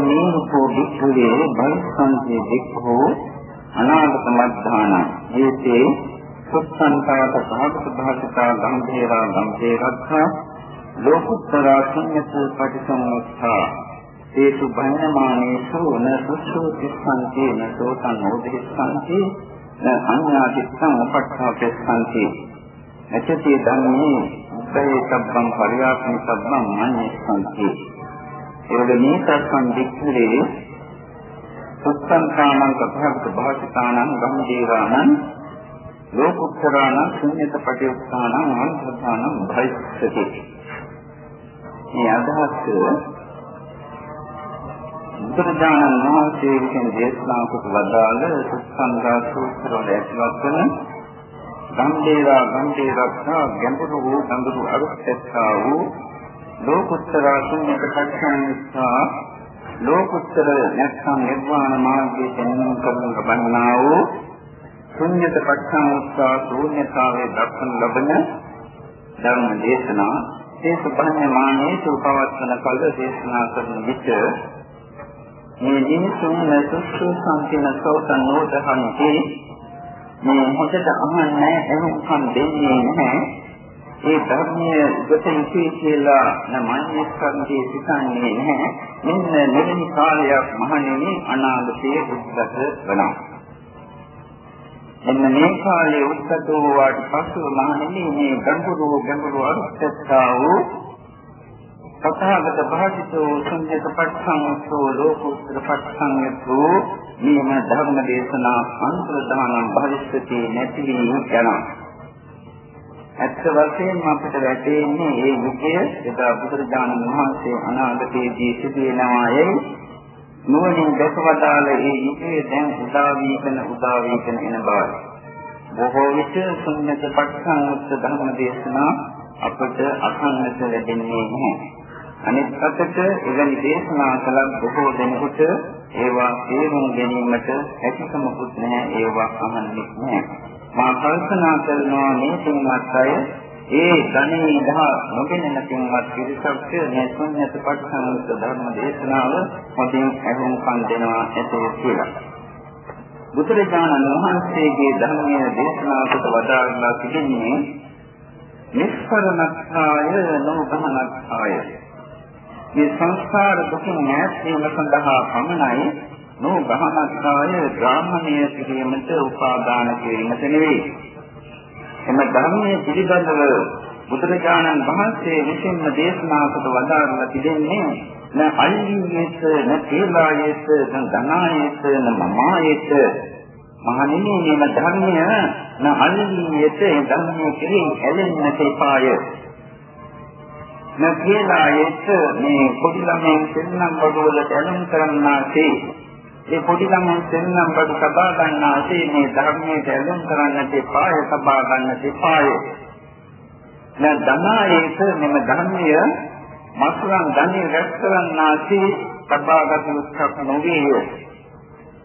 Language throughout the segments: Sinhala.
सुमेर को दिख हुए भर से दिख हो अनाद समाधाना जैसे सुसंतात भागत भाषता गंभीरा गंभीरा था लोकुत्तरा शून्य से पटिसमुत्था तेषु भयमानेषु न सुश्रुतिष्ठन्ति न शोतनोधिष्ठन्ति न अन्यातिष्ठम् उपक्षापिष्ठन्ति न च ते धर्मे उभये මඤ්ඤස්සන්ති එවැනි සත්සං දික්ඛලේ සුත්තංකානං කථාගත භාෂිතානං ගම්ජීරාණං ලෝකුත්තරාණං ශුන්්‍යත පටිඋත්ථානං අන්තථානං භයිස්සති මේ අදහස් බුදුරජාණන් වහන්සේ විසින් දේශනා කොට වදාළ සුත්සංගා සූත්‍ර වල ඇතුළත් වන ගම්දේවා ගම්දේවක්ඛා ගැඹුරු වූ ගැඹුරු අරුත්ත්‍යා වූ ලෝකුත්තර ශුන්‍යක පක්ෂාන්ස්සා ලෝකුත්තර නැත්නම් නිර්වාණ මාර්ගයේ දැනුම් කරන ලබන්නා වූ ශුන්‍යත පක්ෂාන්ස්සා ශූන්‍යතාවේ දක්වන ලබන ධර්ම දේශනා. ඒ සුභඤ්ඤ මානේ සූපවත්වන කල්ද දේශනා කරන විට මේ මිනිසුන් සුසු සංකින සෝතන් නෝදහන්ති මේ හොඳට අහන්නේ එහෙම දෙන්නේ නැහැ. ඒ ධර්මයේ උපතින්ති කියලා නමන්නේ සංකේ සිතන්නේ නැහැ මෙන්න මෙවැනි කාලයක් මහණෙනි අනාගතයේ උද්ගත වෙනවා එන්න මේ කාලයේ උද්ගත වූාට පසු මහණෙනි මේ ගැඹුරු ගැඹුරු අර්ථතා වූ තථාගත භාවිතෝ සංජිත පට්ඨංසෝ ලෝකෝත්තර පට්ඨංයතෝ නියම ධර්ම දේශනා අන්තරදානම් භවිෂ්‍යති නැති වී යනවා. ඇත්ත වශයෙන්ම අපිට වැටෙන්නේ මේ යුගය එදා බුදුරජාණන් වහන්සේ අනාගතයේදී සිදුවෙනවායයි නුවණින් දැකවදාළ මේ යුගයේ දැන් උදා වීගෙන උදා වීගෙන එන බව. බොහෝ විට සංජිත පට්ඨංස ධර්ම දේශනා අපට අසන්නට ලැබෙන්නේ නැහැ. අනිත් පැත්තට එවැනි දේශනා කළත් බොහෝ දෙනෙකුට ඒවා තේරුම් ගැනීමට හැකියාවකුත් නැහැ ඒවා අහන්නේ නැහැ. මා කල්පනා කරනවා මේ තුන්වත් අය ඒ ධනෙ දහ නොගෙනෙන තුන්වත් පිරිසක් මේ ශුන්‍යත පට්ඨානස ධර්ම දේශනාව හොඳින් අහුම් කන් දෙනවා ඇතේ කියලා. බුදුරජාණන් වහන්සේගේ ධර්මයේ දේශනාවට වදාළා තිබෙන්නේ නිස්සරණත්ථාය නෝගමනත්ථාය මේ සංස්කාර දුකින් ඈත් වීම සඳහා පමණයි නෝ ගහනස්සාය ග්‍රාමණය කිරීමට උපාදාන කිරීමට නෙවෙයි. එම ධර්මයේ පිළිබඳව බුදුරජාණන් වහන්සේ විසින්ම දේශනා කොට වදාරලා තිබෙන්නේ න අල්ලීයේත න තේලායේත න ධනායේත න මමායේත මහණෙනි මේ ධර්මය න අල්ලීයේත ධර්මයේ කෙරෙහි ඇලෙන්නට එපාය නැතිලා එත් මේ පොඩි ළමයන් සෙල්ලම් බඩු වලට ඇලුම් කරන්නාසේ ඒ පොඩි ළමයන් සෙල්ලම් බඩු සබා ගන්නාසේ මේ ධර්මයේ ඇලුම් කරන්නට එපාය සබා ගන්නට එපාය. නැ ධනායේත මෙම ධර්මය මසුරන් ධනෙ රැස් කරන්නාසේ සබාගත උත්සාහ නොවේය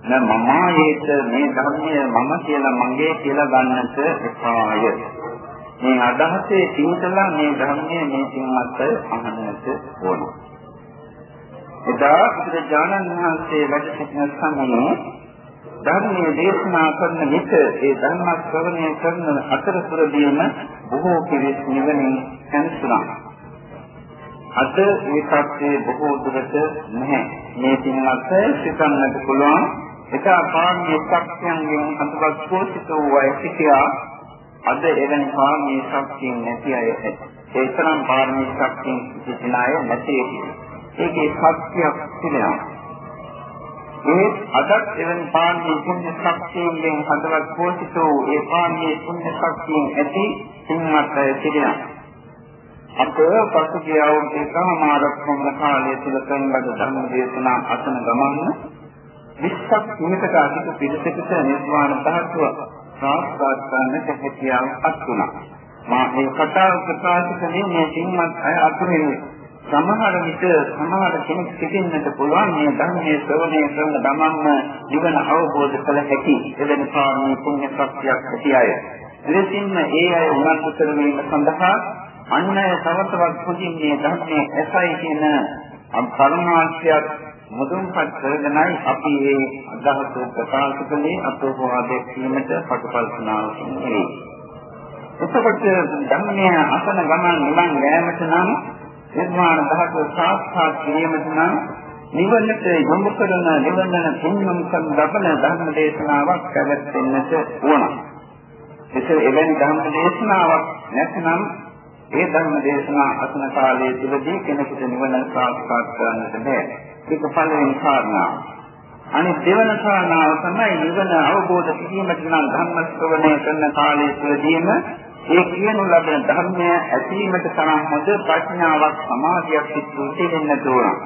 නැ මමායේත මේ ධර්මය මම කියලා මගේ කියලා ගන්නට එපාය. මේ අදහසේ තීතලා මේ ධර්මයේ මේ සින්වත් අහන්නට ඕන. එදා බුදුරජාණන් වහන්සේ වැඩ සිටින සමයේ ධර්මයේ දේශනා කරන විට ඒ ධර්ම ශ්‍රවණය කරන අතරතුරදීම බොහෝ පිරිස් නිවනින් සැනසුණා. අද මේ සත්‍යයේ බොහෝ දුරට නැහැ. මේ සින්වත් සිතන්නට පුළුවන් එක පාන්නේ සත්‍යයෙන් අතපත් පෝෂිත වූ අය සිටියා අද එවැනි පාරමී ශක්තිය නැති අය ඒ තරම් පාරමී ශක්තිය සිටින අය නැති ඒකේ සත්‍යයක් තිබෙනවා. ඒ අදත් එවැනි පාරමී පුණ්‍ය ශක්තියෙන් හදවත් පෝෂිත වූ ඒ පාරමී පුණ්‍ය ශක්තියෙන් ඇති සිංහත් අය තිබෙනවා. අප පසුගිය අවුරුදු සමාරක්ෂණ කාලය තුල කරන ලද ධර්ම දේශනා අසන ගමන් 20ක් නිමිතක අධික පිළිසෙකට නිර්වාණ ධාතුව සාස්ත්‍රාත් කරන්නට හැකියාවක් වුණා. මා මේ කතාව ප්‍රකාශ කළේ මේ සිංහත් අය අතුරින් සමහර විට සමහර කෙනෙක් සිටින්නට පුළුවන් මේ ධර්මයේ ශ්‍රවණය කරන ගමන්ම නිවන අවබෝධ කළ හැකි එවැනි පාරමී පුණ්‍ය ශක්තියක් ඇති අය. එලෙසින්ම ඒ අය උනන්දු කරවීම සඳහා අන් අය තව තවත් පුදින් මේ ධර්මයේ ඇසයි කියන පරමාර්ථයක් මුදුන්පත් කරගෙනයි අපි මේ අදහස ප්‍රකාශ කළේ අතෝපවාදයක් වීමට පටපල්පනාවක් නෙවෙයි. එතකොට ධර්මය අසන ගමන් නිවන් යෑමට නම් නිර්වාණ ධාතුව සාක්ෂාත් කිරීමට නම් නිවනට යොමු කරන නිවනන පුණ්‍යම් කරන ලබන ධර්ම දේශනාවක් පැවැත්වෙන්නට ඕන. එසේ එවැනි ධර්ම දේශනාවක් නැත්නම් ඒ ධර්ම දේශනා අසන කාලයේ තුලදී කෙනෙකුට නිවන සාක්ෂාත් කරන්නට බැහැ. ඒක පළවෙනි කාරණාව. අනිත් දෙවන කාරණාව තමයි නිවන අවබෝධ කිරීමට නම් ධර්ම ශ්‍රවණය කරන කාලය තුළදීම ඒ කියනු ලබන ධර්මය ඇසීමට තරම් හොඳ ප්‍රඥාවක් සමාධියක් තිබෙන්න ඕන.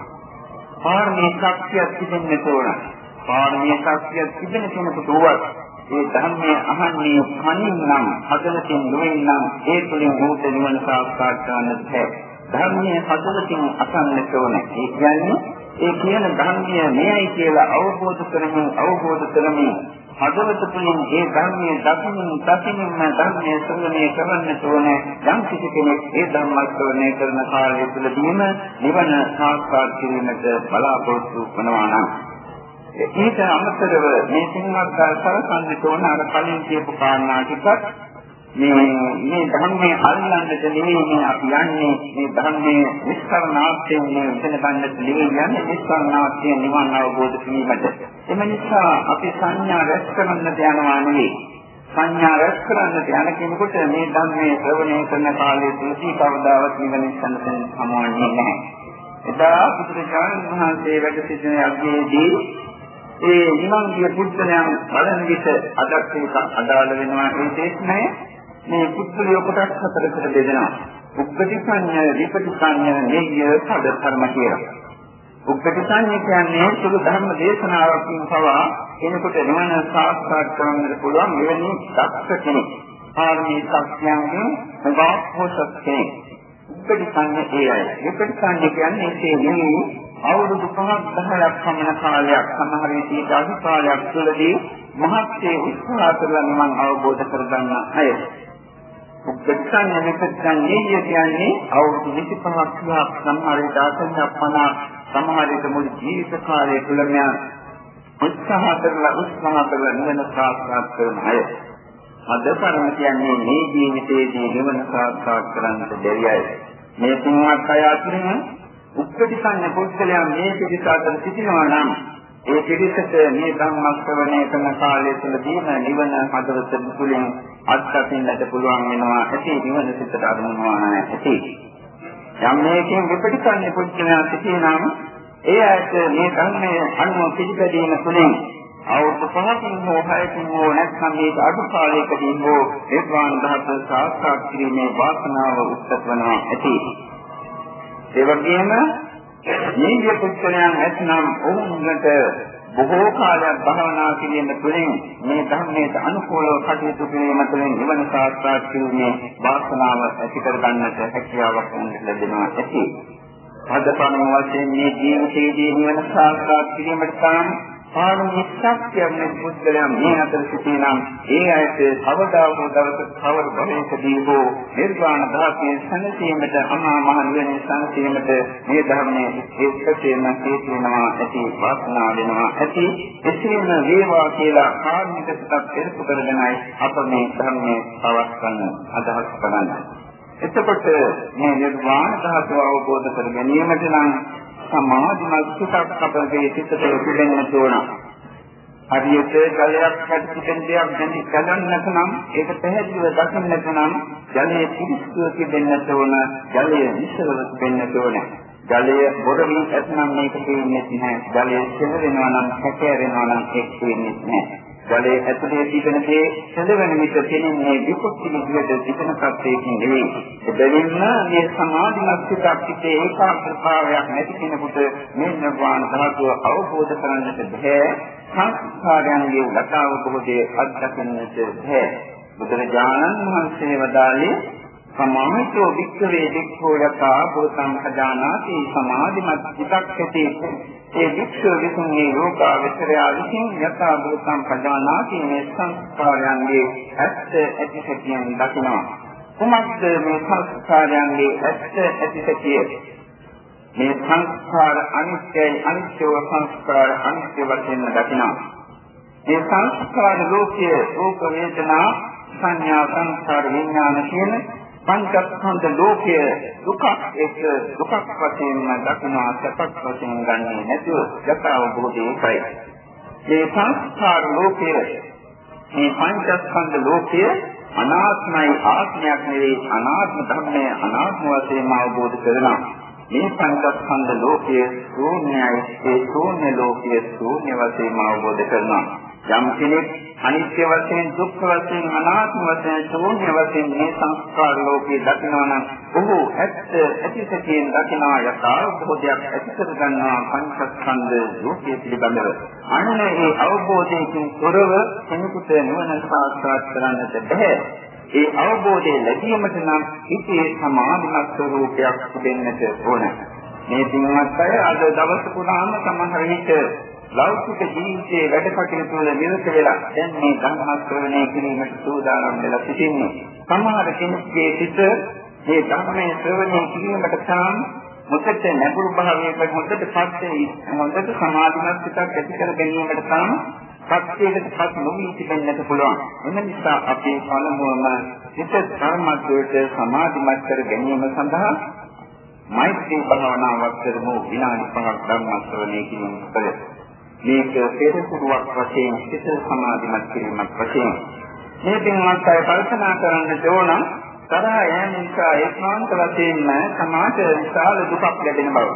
පාරමී ශක්තියක් තිබෙන්න ඕන. පාරමී ශක්තියක් තිබෙන කෙනෙකුට උවත් ඒ ධර්මයේ අහන්නේ කනින් නම් හදවතින් නෙවෙයි නම් ඒ තුලින් මොහොත නිවන සාක්ෂාත් කරන්නට බැහැ. ධර්මයේ හදවතින් අසන්නට ඕන. ඒ කියන්නේ ඒ කියන ධර්මය මෙයයි කියලා අවබෝධ කරමින් අවබෝධ කරමින් හදවත තුළින් ඒ ධර්මයේ දකින්න දකින්නම ධර්මයේ ශ්‍රවණය කරන්නට ඕනේ. යම් කිසි කෙනෙක් ඒ ධර්ම ශ්‍රවණය කරන කාලය තුළදීම නිවන සාක්ෂාත් කිරීමට බලාපොරොත්තු වෙනවා නම් ඊට අමතරව මේ සිංහත් සරසන්නට ඕන අර කලින් කියපු කාරණා ටිකත් මේ මේ ධර්මයේ අල්ලන්නට නෙවෙයි මේ අපි යන්නේ මේ ධර්මයේ විස්තරනාත්යෙන් මේ උතන ගන්නට නෙවෙයි යන්නේ විස්තරනාත්යෙන් නිවන් අවබෝධ කිරීමට. එම නිසා අපි සංඥා රැස් කරන්නට යනවා නෙවෙයි. සංඥා රැස් කරන්නට යන කෙනෙකුට මේ ධර්මයේ ශ්‍රවණය කරන කාලයේ තුලදී කවදාවත් නිවන සම්පූර්ණ සමවන්නේ නැහැ. එදා බුදුරජාණන් වහන්සේ වැඩ සිටින යද්දීදී ඒ නිවන් ගිය පුද්ගලයන් බලන විට අදත් ඒක අදාළ වෙනවා ඒ දේශනය මේ පුද්ගලිය කොටස් හතරකට බෙදෙනවා. උප්පටිසඤ්ඤ, විපටිසඤ්ඤ, නේය, පද ධර්ම කියලා. උප්පටිසඤ්ඤ කියන්නේ සුළු ධර්ම දේශනාවකින් පවා කෙනෙකුට නිවන සාක්ෂාත් කරගන්නට පුළුවන් මෙවැනි දක්ෂ කෙනෙක්. ආර්මී සත්‍යයන්ගේ උගාපෝසක් කෙනෙක්. උප්පටිසඤ්ඤ ඒ අය. විපටිසඤ්ඤ කියන්නේ ඒ නෙමෙයි අවුරුදු 5ක් 10ක් පමණ කාලයක් සමහර විට අධි කාලයක් තුළදී මහත්යේ උත්සාහ කරලා නිවන් අවබෝධ කරගන්න අය. උපසන්න විපස්සන්නේ කියන්නේ අවුරුදු 25ක් 30ක් සමහර විට 50 සමහර විට මුළු ජීවිත කාලය තුළම උත්සාහ කරලා උත්සාහ කරලා නිවන සාක්ෂාත් කරන අය. අද පරම කියන්නේ මේ ජීවිතයේදී නිවන සාක්ෂාත් කරන්නට බැරි අය. මේ තුන්වත් අය අතරින් උපපටිසන්න පුද්ගලයන් මේ පිළිස අතර සිටිනවා නම් ඒ පිළිසට මේ ධම්ම ශ්‍රවණය කරන කාලය තුළදීම නිවන හදවත තුළින් අත්දකින්නට පුළුවන් වෙනවා ඇති නිවන සිතට අරමුණවා නැති යම් මේකෙන් විපටිසන්නේ පුද්ගලයා සිටිනාම ඒ ඇයට මේ ධර්මයේ අනුව පිළිපැදීම තුළින් අවුරුදු පහකින් හෝ හයකින් හෝ නැත්නම් මේක අඩු කාලයකදී හෝ නිර්වාණ ධාතු සාක්ෂාත් කිරීමේ වාසනාව උත්සත් වෙනවා ඇති. ඒ වගේම නීතිය පුත්‍රයන් ඇතනම් ඔවුන්ට බොහෝ කාලයක් භාවනා කිරීම තුළින් මේ ධර්මයට අනුකූලව කටයුතු කිරීම තුළින් නිවන සාක්ෂාත් කිරීමේ වාසනාව ඇති කර ගන්නට හැකියාවක් ලැබෙනවා ඇති. අදපණ වශයෙන් මේ ජීවිතයේදී නිවන සාක්ෂාත් කිරීමට තරම් පාරමිතක්යම් පුද්ගලයන් මේ අතර සිටිනම් ඒ අයට කවදා හෝ දවසක කවර භවයකදී හෝ නිර්වාණ ධාතුවේ සැනසීමට අමා මහ නිවන සැනසීමට මේ ධර්මයේ ඒකකේම හේතු වෙනවා ඇති වාසනාව වෙනවා ඇති. එසේම වේවා කියලා කාර්මික සිතක් පෙරපු කරගෙනයි අප මේ ධර්මයේ පවත්වන්න අදහස් කරන්නේ. එතකොට මේ නිර්වාණ ධාතුව අවබෝධ කර ගැනීමට නම් සමාධිමත් සිතක් අපගේ සිතට තිබෙන්න ඕන. හරියට ජලයක් හැදින් දෙයක් දැනි ගලන්නට නම් ඒක පැහැදිලිව දකින්නට නම් ජලයේ පිරිසිදු තිබෙන්නට ඕන ජලය විශ්ලව තිබෙන්නට ඕන. ජලය බොරමින් ඇතනම් මේක තේින්නේ නැහැ. ජලය සෙලවෙනවා නම් හැකෑරෙනවා නම් ඒක තේින්නේ නැහැ. ජලයේ ඇතුලේ තිබෙන දේ සැලවෙන විට තෙන්නේ විපුක්ති විදිහට තිබෙන සත්‍යයකින් නෙවෙයි. එබැවින්ම මේ සමාධිමත් සිතක් සිටේ ඒකාග්‍රතාවයක් නැති කෙනෙකුට මේ නිර්වාණ ධාතුව අවබෝධ කරගන්නට බැහැ. සංස්කාරයන්ගේ ලතාව බොහෝදී අත්දකින්නට බැහැ. බුදුරජාණන් වහන්සේ වදාළේ සමාහිතෝ වික්ඛවේ වික්ඛෝ යතා භූතං සජානාති සමාධිමත් සිතක් ඇති ඒ වික්ෂෝ විසින් මේ ලෝකාවචරය විසින් යථා භූතං පදානාති මේ සංස්කාරයන්ගේ ඇත්ත ඇති සැටියෙන් දකිනවා. කුමක්ද මේ සංස්කාරයන්ගේ ඇත්ත ඇති සැටිය? මේ සංස්කාර අනිත්‍යයි අනිත්‍යව සංස්කාර අනිත්‍ය වශයෙන් දකිනවා. මේ සංස්කාර ලෝකයේ රූප වේදනා සංඥා සංස්කාර විඥාන කියන පංචස්කන්ධ ලෝකයේ දුක එක් දුකක් වශයෙන් දක්නා සත්‍යක් වශයෙන් ගන්නේ නැතුව යථාව බෝධියයි. මේ සංස්කාර ලෝකයේ මේ පංචස්කන්ධ ලෝකයේ අනාත්මයි ආත්මයක් නෙවෙයි අනාත්ම ධර්මය අනාත්ම වශයෙන් අවබෝධ කරනවා. මේ පංචස්කන්ධ ලෝකයේ ශූන්‍යයි ඒ ශූන්‍ය ලෝකයේ ශූන්‍ය වශයෙන් අවබෝධ කරනවා. යම් කෙනෙක් අනිත්‍ය වශයෙන් දුක්ඛ වශයෙන් අනාත්ම වශයෙන් ශූන්‍ය වශයෙන් මේ සංස්කාර ලෝකේ දකිනවා නම් ඔහු ඇත්ත ඇතිසතියෙන් දකිනවා යථාර්ථෝදයක් ඇති කර ගන්නවා පංචස්කන්ධ ලෝකයේ පිළිබඳව. අන්න ඒ අවබෝධයෙන් තොරව කෙනෙකුට නිවන සාක්ෂාත් කරන්නට බැහැ. ඒ අවබෝධය ලැබීමට නම් හිතේ සමාධිමත් ස්වરૂපයක් තිබෙන්නට ඕන. මේ දිනවත් අය අද දවස පුරාම සමහර විට ලෞකික ජීවිතයේ වැඩ කටයුතු වල නිරත වෙලා දැන් මේ ධර්ම ශ්‍රවණය කිරීමට සූදානම් වෙලා සිටින්නේ. සමහර කෙනෙක්ගේ සිත මේ ධර්මයේ ශ්‍රවණය කිරීමට තාම මොකද නැඹුරු භාවයකට හොඳට පස්සේ හොඳට සමාධිමත් සිතක් ඇති කර ගැනීමට තාම සත්‍යයකට පස් නොවී තිබෙන්නට පුළුවන්. එම නිසා අපි පළමුවම සිත ධර්මත්වයට සමාධිමත් කර ගැනීම සඳහා මෛත්‍රී භාවනාවක් කරමු විනාඩි 5ක් ධර්ම ශ්‍රවණය කිරීම කළ මේක පෙරසුරුවක් වශයෙන් සිත සමාධිමත් කිරීමක් වශයෙන් මේ පින්වත් අය කල්පනා කරන්න ඕන තරහ යෑම නිසා ඒකාන්ත වශයෙන්ම සමාජ විශාල දුකක් ලැබෙන බව.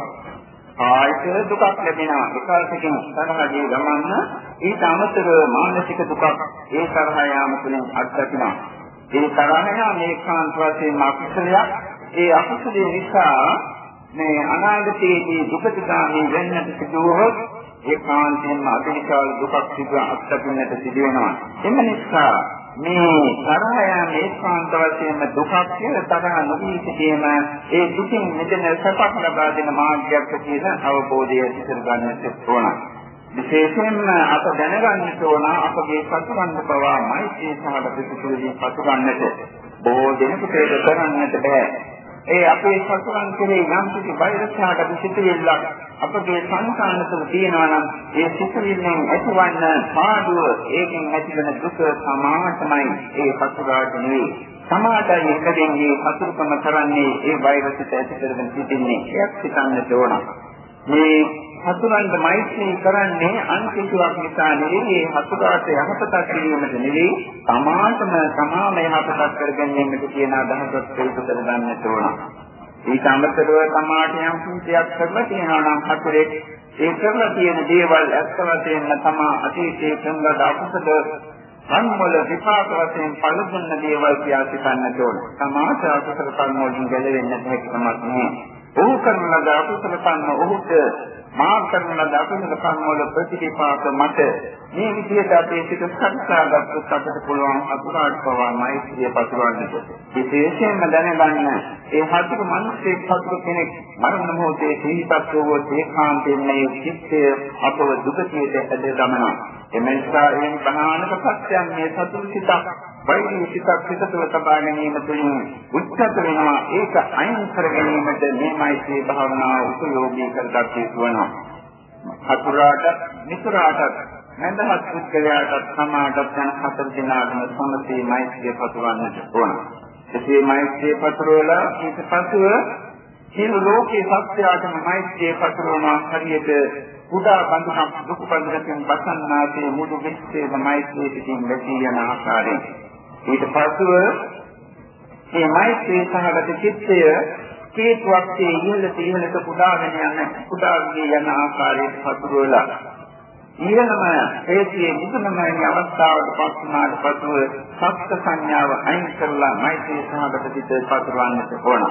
ආයත දුකක් ලැබෙනවා විකාශකින් තරහදී ගමන්න ඊට අමතරව මානසික දුකක් ඒ තරහ යාම තුළින් අත්දකිනවා. ඒ තරහ යාම ඒකාන්ත වශයෙන්ම අකුසලයක්. ඒ අකුසලයේ නිසා මේ අනාගතයේදී දුකටගාමී වෙන්නට සිදුවොත් ඒකාන්තයෙන්ම අතිවිශාල දුකක් සිදු අත්දකින්නට සිදු වෙනවා. එම නිසා මේ තරහ යන ඒකාන්ත වශයෙන්ම දුකක් කියලා තරහ නොවී සිටීම ඒ දුකින් මිදෙන සපක් ලබා දෙන මාර්ගයක් කියන අවබෝධය ඉතිර ගන්නට ඕන. විශේෂයෙන්ම අප දැනගන්නට ඕන අපගේ සතුරන්ට පවා මෛත්‍රී සහගත සිතුවිලි පසුගන්නට බොහෝ දෙනෙකුට ඒක කරන්නට බෑ. ඒ අපේ සතුරන් කෙරේ යම් කිසි වෛරසහගත සිතුවිල්ලක් අපගේ සංකාන තුළ තියෙනවා නම් ඒ සිතුවිල්ලෙන් ඇතිවන්න පාඩුව ඒකෙන් ඇතිවන දුක සමානයි ඒ සතුරාට නෙවෙයි. සමාජයේ එකදෙන්නේ සතුරුකම කරන්නේ ඒ වෛරසට ඇති කරගෙන සිටින්නේ. එයක් හිතන්නට ඕන. මේ හතුරන්ට මෛත්‍රී කරන්නේ අන් කිසිවක් නිසා නෙවෙයි ඒ හතුරාට යහපතක් කිරීමට නෙවෙයි තමාටම තමාම යහපතක් කරගැනීමට කියන අදහසක් පිළිතුර කරගන්නට ඕන. ඊට අමතරව තමාට යම් කිසියක් කරලා තියෙනවා නම් හතුරෙක් ඒ කරලා තියෙන දේවල් ඇත්ත වශයෙන්ම තමා අතීතයේ කරන දාපසද සංවල විපාක වශයෙන් පළදුන්න දේවල් කියා සිතන්නට ඕන. තමාට අකුසල කර්ම වලින් ගැලවෙන්න හැකියාවක් නැහැ. ඔහු කරන ලද අකුසල කර්ම ඔහුට මා කරන ලද අකුසල කර්ම වල ප්‍රතිපිපාක මත මේ විදිහට අපේ සිත සංසාරගතත් අපිට පුළුවන් අතුරාට පවා මෛත්‍රිය පතුරවන්නට. විශේෂයෙන්ම දැනගන්න ඒ හතුරු මිනිස්සේ හතුරු කෙනෙක් මරණ මොහොතේ සිහිපත් වූ ඒකාන්තයෙන් මේ චිත්තය අපව දුකතියට ඇද ගමනවා. එමෙන්සා එන් බණානක සත්‍යයන් මේ සතුරු සිතක් වෛද්‍ය සිතක් සිත තුළ තබා ගැනීම තුළින් උච්චත වෙනවා. ඒක අයින් කර ගැනීමට මේ මෛත්‍රී භාවනාව උපයෝගී කරගත යුතු වෙනවා හතුරාට මිතුරාට නැඳහත් පුද්ගලයාටත් සමාජයට යන හතර දිනාටම සමසේ මෛත්‍රිය පතුරවන්නට ඕන. එසේ මෛත්‍රිය පතුරවලා ඊට පසුව සියලු ලෝකේ සත්‍යයටම මෛත්‍රිය පතුරවනවා හරියට කුඩා බඳුනක් දුක බඳුනකින් බසන්නාසේ මුළු විශ්වයේම මෛත්‍රිය පිටින් වැසී යන ආකාරයෙන්. ඊට පස්ව මේ මෛත්‍රී සහගත චිත්තය කේතුවක් ඉහළට ඉහළට කුඩාගෙන යන කුඩාගේ යන ආකාරයට පතුරවලා ඊළඟම හේතියේ මුදුනමයි අවස්ථාවට පත් වුණාට පසුව සත්‍ය සංඥාව අයින් කරලා මෛත්‍රී සහගත චිත්තය පතුරවන්නට ඕන.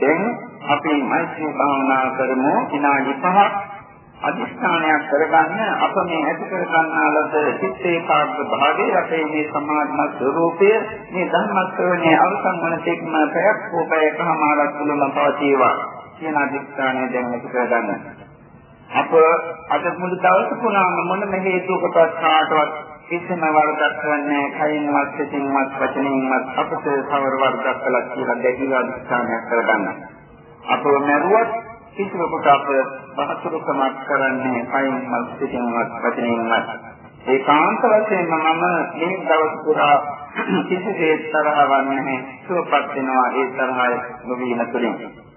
දැන් අපි මෛත්‍රී භාවනා කරමු විනාඩි 5ක් අධිෂ්ඨානයක් කරගන්න අප මේ ඇති කර ගන්නා ලද චිත්ත ඒකාග්‍ර භාවයේ අපේ මේ සමාධිමත් ස්වરૂපය මේ ධර්මස්වරණයේ අවසන් වන තෙක්ම පැයක් හෝ පැයකමාරක් තුළම පවතිවා කියන අධිෂ්ඨානය දැන් ඇති කරගන්න. අප අද මුළු දවස පුරාම මොනම හේතුවකටවත් කාටවත් කිසිම වරදක් කරන්නේ කයින්වත් සිතින්වත් වචනින්වත් අපට සවර වරදක් කළා කියලා දැඩි අධිෂ්ඨානයක් කරගන්න. අපව මරුවත් කිසිවෙකුට අප බහතුරුකමක් කරන්නේ කයින්වත් පිටින්වත් වචනින්වත්. ඒකාන්ත වශයෙන්ම මම මේ දවස් පුරා කිසිසේත් තරහවක් නැහැ. සුවපත් වෙනවා ඒ තරහය නොවීම තුළින්.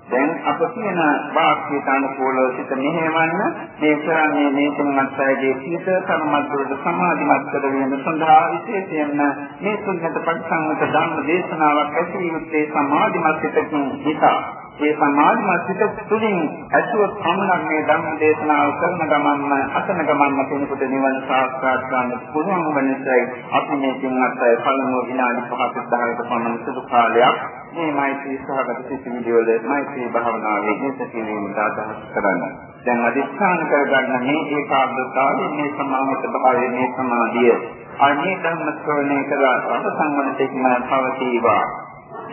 දැන් අප කියන වාක්‍යයට අනුකූලව සිත මෙහෙවන්න මේ කරන්නේ මේ තුන්වත් අයගේ සිත සම්මතවලට සමාධිමත් කරගෙන සඳහා විශේෂයෙන්ම මේ තුන්කට පරිසංගත ධර්ම දේශනාවක් ඇසීමේ සමාධිමත් සිතකින් නිසා. ඒ සමාධිමත් සිත තුළින් ඇසුවත් පමණක් මේ ධර්ම දේශනාව කරන ගමන්ම අසන ගමන්ම කෙනෙකුට නිවන සාක්ෂාත් කරගන්න පුළුවන් වන නිසායි අපි මේ කින්වත් පළමුව විනාඩි 5ක 10ක පමණ සුදු කාලයක් මේ මෛත්‍රී සහගත සිතිවිලි වල මෛත්‍රී භාවනාවේ නිසකීමට අදහස් කරන්නේ. දැන් අධිෂ්ඨාන කරගන්න මේ ඒකාග්‍රතාවය මේ සමාහිත භාවය මේ සමාධිය අනේ ධර්ම ශ්‍රවණය කළා රස සංවනිතකින් පවතිවා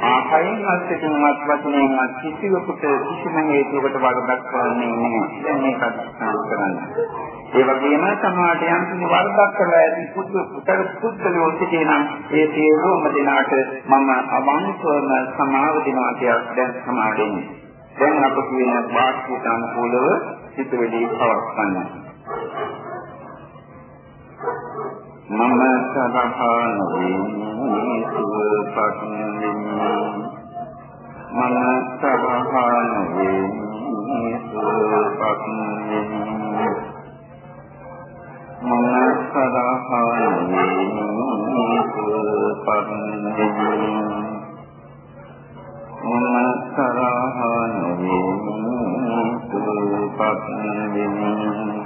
ආකයෙන් අත්‍යතුමත් වචනයෙන් කිසිවෙකුට කිසිම හේතුවකට වරදක් කරන්නේ නැහැ. දැන් මේක අත්‍යවශ්‍ය කරන්න. ඒ වගේම සමාජයට යම් කිසි වරදක් කරලා ඇති පුදු පුතර පුද්ගලයෝ සිටිනම් ඒ සියලුම දෙනාට මම අවංකවම සමාව දෙනවා කියලා දැන් සමාදෙන්නේ. දැන් අප කියන වාක්‍යයට අනුකූලව සිතුවිලි පවත්වන්න. මම සබහාන වෙන්නේ සුවපත් වෙන්නේ මම සබහාන වෙන්නේ සුවපත් වෙන්නේ මම සබහාන වෙන්නේ සුවපත් වෙන්නේ මම සරහාන වෙන්නේ සුවපත් වෙන්නේ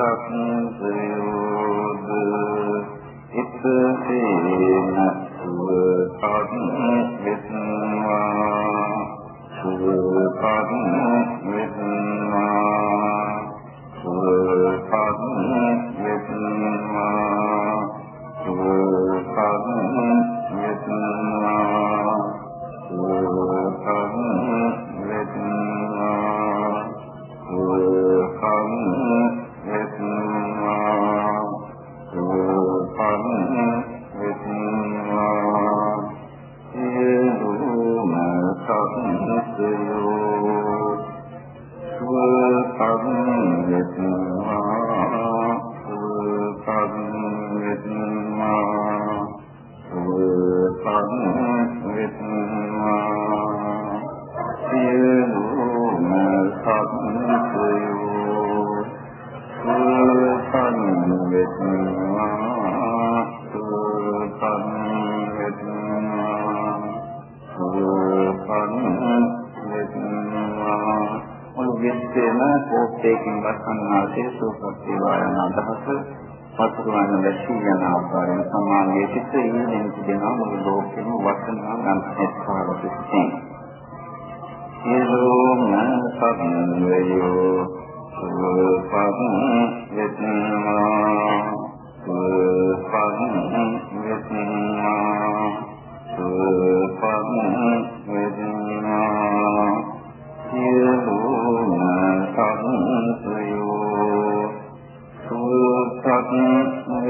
වෛරී සත්සයෝද ඉත්තේන සුවපත් විස්වා සුවපත් විශේෂයෙන්ම කෝපයෙන් වසන්නාසේ සූපත් වේවා යන අදහස පතුරවන දැසී යන ආකාරයෙන් සමාගයේ සිට ඉන්නේ කියන මුළු ලෝකෙම වසන්නා නම් එක්කාරක සිටින්. ඒලෝම සබ්බ වේයෝ සූපත් වෙත්නා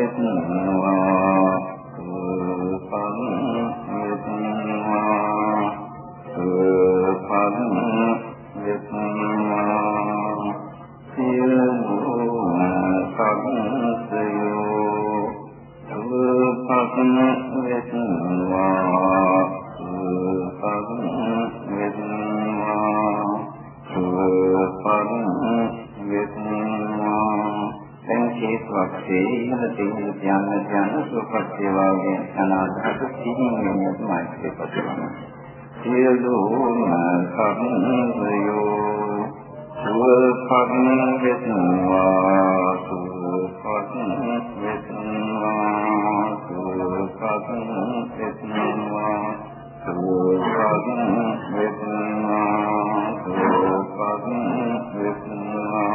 යත්නා සුපං යත්නා සුපං යත්නා සියලුම සම්වයෝ සුපං යත්නා සුපං යත්නා යන්න යන සුවපත් සේවාවේ අනාගත සිහින් වෙනත් මායිකේ පසුවනවා සියලුම සම්මයෝ සුවපත් වෙත්වා සුවපත් වෙත්වා සුවපත් වෙත්වා සුවපත් වෙත්වා සුවපත් වෙත්වා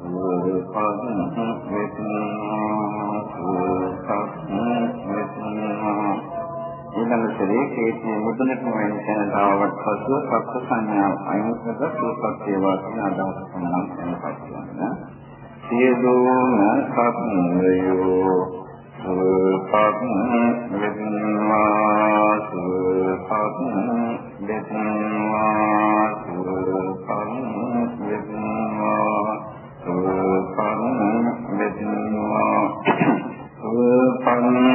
සුවපත් වෙත්වා සුවපත් වෙත්වා ඊළඟ සැරේ කේතී මුදුනට වෙන තැනතාවට පසුව සත්‍ය සංඥාව අයින්කද සූපත් සේවා කියන අදහස සම්මන් කරනපත් යන සියලුම සත්‍යයෝ සූපත් වෙනවා සූපත් වෙනවා සූපත් වෙනවා සූපත් වෙනවා සූපත්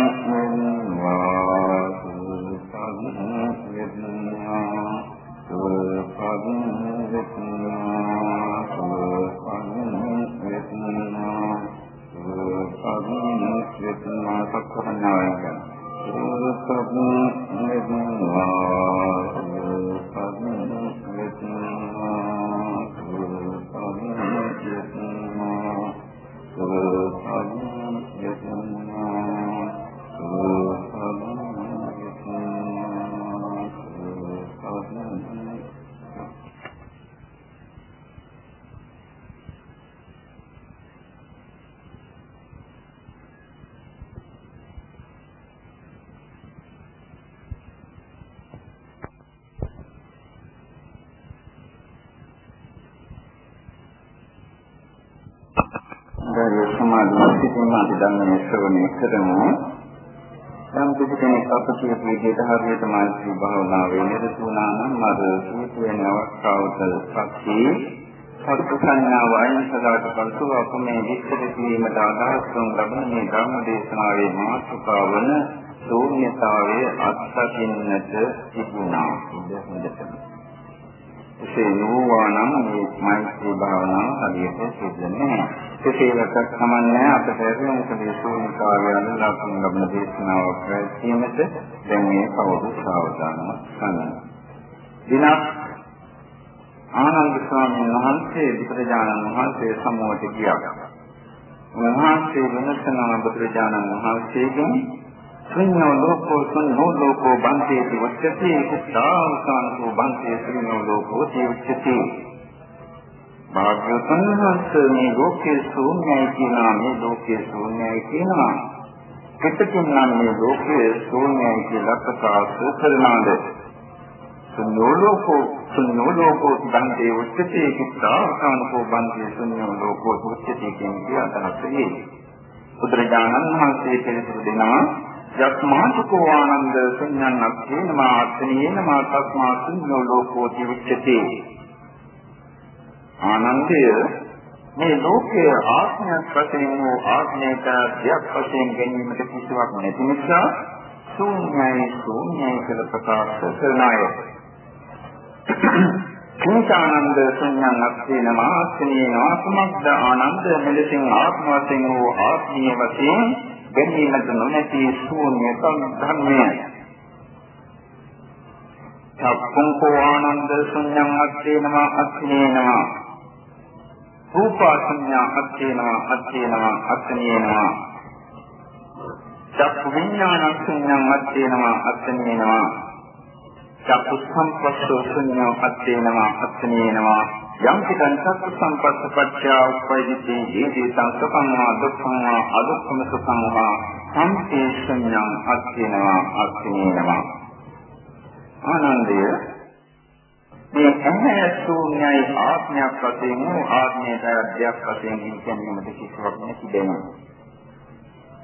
අපේ විදිහට හරියට මානසික භාවනාවේ නිරතුණා නම් අර සූතු වෙන අවස්ථාවක සත්‍ය සත්‍ය සංඥාව අයින් සදාට පසු අප මේ විස්තර කිරීමට අදහස් කරන ලබන මේ ධර්ම දේශනාවේ මාතෘකාවන ශූන්‍යතාවයේ අත්දකින්නට තිබුණා. හොඳටම. එසේ නොවනම් මේ මෛත්‍රී භාවනාව හරියට සිද්ධ නැහැ. කෙසේවත් සමන්නේ අපට ලැබෙන කලේ ශූන්‍යතාවය අනුලක්ෂණ ලබන දේශනාවක් පැවැත්වීමට දැන් මේ කවුරු සාවධානව ගන්න. දිනක් ආනන්ද ස්වාමීන් වහන්සේ බුදුරජාණන් වහන්සේ සමුවට ගියා. උන්වහන්සේ වෙනසන බුදුරජාණන් වහන්සේගෙන් ශුන්‍යෝ ලෝකෝ ශුන්‍යෝ ලෝකෝ බන්තේති වච්චති කුද්ධාසනකෝ බන්තේ ශුන්‍යෝ ලෝකෝ තේවච්චති භාග්‍යවතුන් වහන්සේ මේ ලෝකයේ ශූන්‍යයි කියනවා මේ ලෝකයේ ශූන්‍යයි කියනවා. පිටකින් නම් මේ ලෝකයේ ශූන්‍යයි කියලා ප්‍රකාශ කරනවාද? ශුන්‍යෝ ලෝකෝ ශුන්‍යෝ ලෝකෝ බන්තේ වච්චති කුද්ධාසනකෝ බන්තේ ශුන්‍යෝ ලෝකෝ වච්චති කියන අදහසයි බුදුරජාණන් වහන්සේ පිළිතුරු දෙනවා යක්මාතුකෝ ආනන්ද සංඥාවක් තේනවා අත්නේන මා තස්මා ශුන්‍යෝ ලෝකෝ ජීවිච්ඡති ආනන්දය මේ ලෝකයේ ආත්මයක් වශයෙන් වූ ආත්මයක දෙයක් වශයෙන් ගැනීමට කිසිවක් නැති නිසා ශූන්‍යයි ශූන්‍යයි කියලා ප්‍රකාශ කරන අය. කිංචානන්ද සංඥාවක් තේනවා අත්නේන කුමක්ද ආනන්ද මෙලෙසින් ආත්ම වශයෙන් වූ ආත්මීය වශයෙන් ගැනීමට නොමැති ශූන්‍ය ධර්මය. චක්කුං ආනන්ද ශුන්‍යං අත්තේනවා අත්ථේනවා රූපාසඤ්ඤා අත්තේනවා අත්තේනවා අත්තේනවා චක්කු විඥාන ශුන්‍යං අත්තේනවා අත්තේනවා චක්කු සංපස්සෝ ශුන්‍යං අත්තේනවා අත්තේනවා යම් කිදන් සත්‍ය සම්පස්ස පත්‍ය උපයිති දීදී සංසපන්නා දුක්ඛං අදුක්ඛම සුඛං සම්පේෂණං අත්තිනවා අත්තිනේනවා ආනන්දය මේ ඇහැ ශූන්‍යයි ආත්මයක් වශයෙන් වූ ආත්මයට අධ්‍යක් වශයෙන් කියන්නේමද කිසිවක් නැති දෙනවා.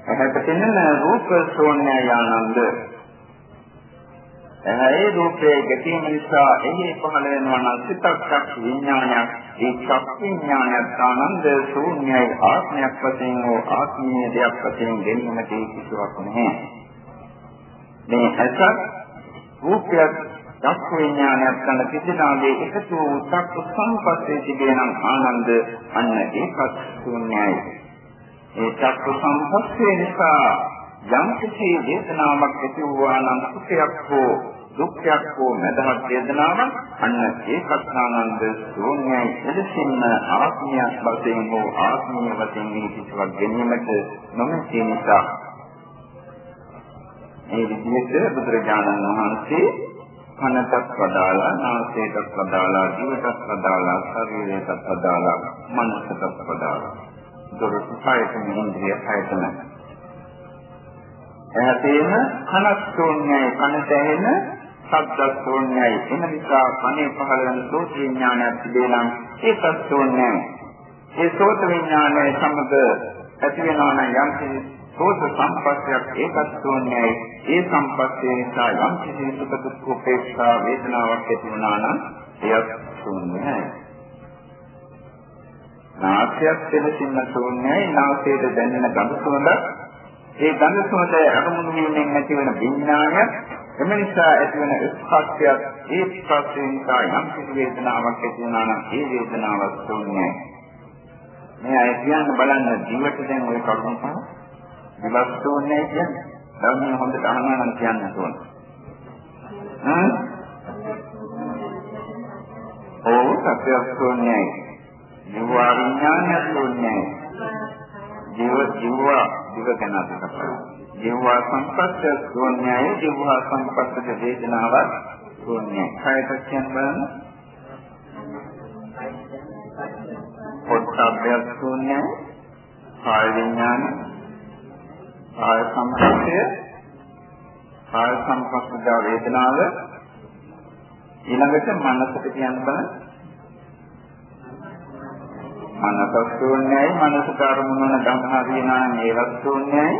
ඇහැට පෙනෙන රූප ශූන්‍යයි ආනන්ද එහේ රූපයේ ගැටීම නිසා එහි පහළ වෙනවා නම් සිතක් විඥානයක් ඒ චක් විඥානයක් ආනන්ද ශූන්‍යයි ආත්මයක් වශයෙන් හෝ ආත්මීය දෙයක් වශයෙන් ගැනීමට කිසිවක් නැහැ මේ ඇසත් රූපයක් චක් විඥානයක් ගන්න පිටිනාගේ එකතු වූ චක් සංපස්සේ තිබෙන ආනන්ද අන්න ඒකත් ශූන්‍යයි ඒ චක් සංපස්සේ නිසා යම් කිසි වේදනාවක් ඇති වූවා නම් සුඛයක් හෝ දුක්ඛයක් හෝ මදහත් වේදනාවක් අන්න ඒකත් ආනන්ද ශූන්‍යයි එලෙසින්ම ආත්මයක් වශයෙන් හෝ ආත්මීය වශයෙන් මේ කිසිවක් ගැනීමට නොමැති නිසා මේ විදිහට බුදුරජාණන් වහන්සේ කනටත් වදාලා නාසයටත් වදාලා දිවටත් වදාලා ශරීරයටත් වදාලා මනසටත් වදාලා. දොරටු හයතම ඉන්ද්‍රිය හයතම එහතේම කනක් ශූන්‍යයි කනට ඇහෙන සද්දත් ශූන්‍යයි එන නිසා කනේ පහළ වෙන සෝත විඥානයක් තිබේ නම් ඒකත් ශූන්‍යයි ඒ සෝත විඥානය සමග ඇති වෙනවා නම් යම් කිසි සෝත සම්පස්සයක් ඒකත් ශූන්‍යයි ඒ සම්පස්සේ නිසා යම් කිසි සුඛ දුක්ඛ උපේක්ෂා වේදනාවක් ඇති වුණා නම් එයත් ශූන්‍යයි. නාසයක් දෙලසින්න ශූන්‍යයි. නාසයට දැනෙන ගඳ සුවඳ. ඒ ගඳ සුවඳ අරමුණු වීමෙන් ඇතිවන විඥානය. එම නිසා ඇතිවන ස්පර්ශයක් ඒ ස්පර්ශයෙන් නිසා යම් කිසි වේදනාවක් ඇති වුණා නම් ඒ වේදනාවක් ශූන්‍යයි. මේ අය කියන්න බලන්න ජීවිත දැන් ওই කරුණ පහ විවස් ශූන්‍යයි කියන්නේ. ධර්මය හොඳට අහනවා නම් කියන්න ඕන. හ්ම්? ඔව් සත්‍ය ශූන්‍යයි. නිවා විඥානය ශූන්‍යයි. ජීව ජීවා දිව ගැන අපි කතා කරමු. ජීවා සංපස්ස ශූන්‍යයි ජීවා සංපස්සක වේදනාවක් ශූන්‍යයි. කායත කියන බලන්න. පොට්ටබ්බය ශූන්‍යයි. කාය විඥාන කාය සංපස්සය කාය සංපස්සක වේදනාව ඊළඟට මනසට කියන්න බලන්න. මනස ශූන්‍යයි මනස කර්මන ධම්මා විනා නේවත් ශූන්‍යයි.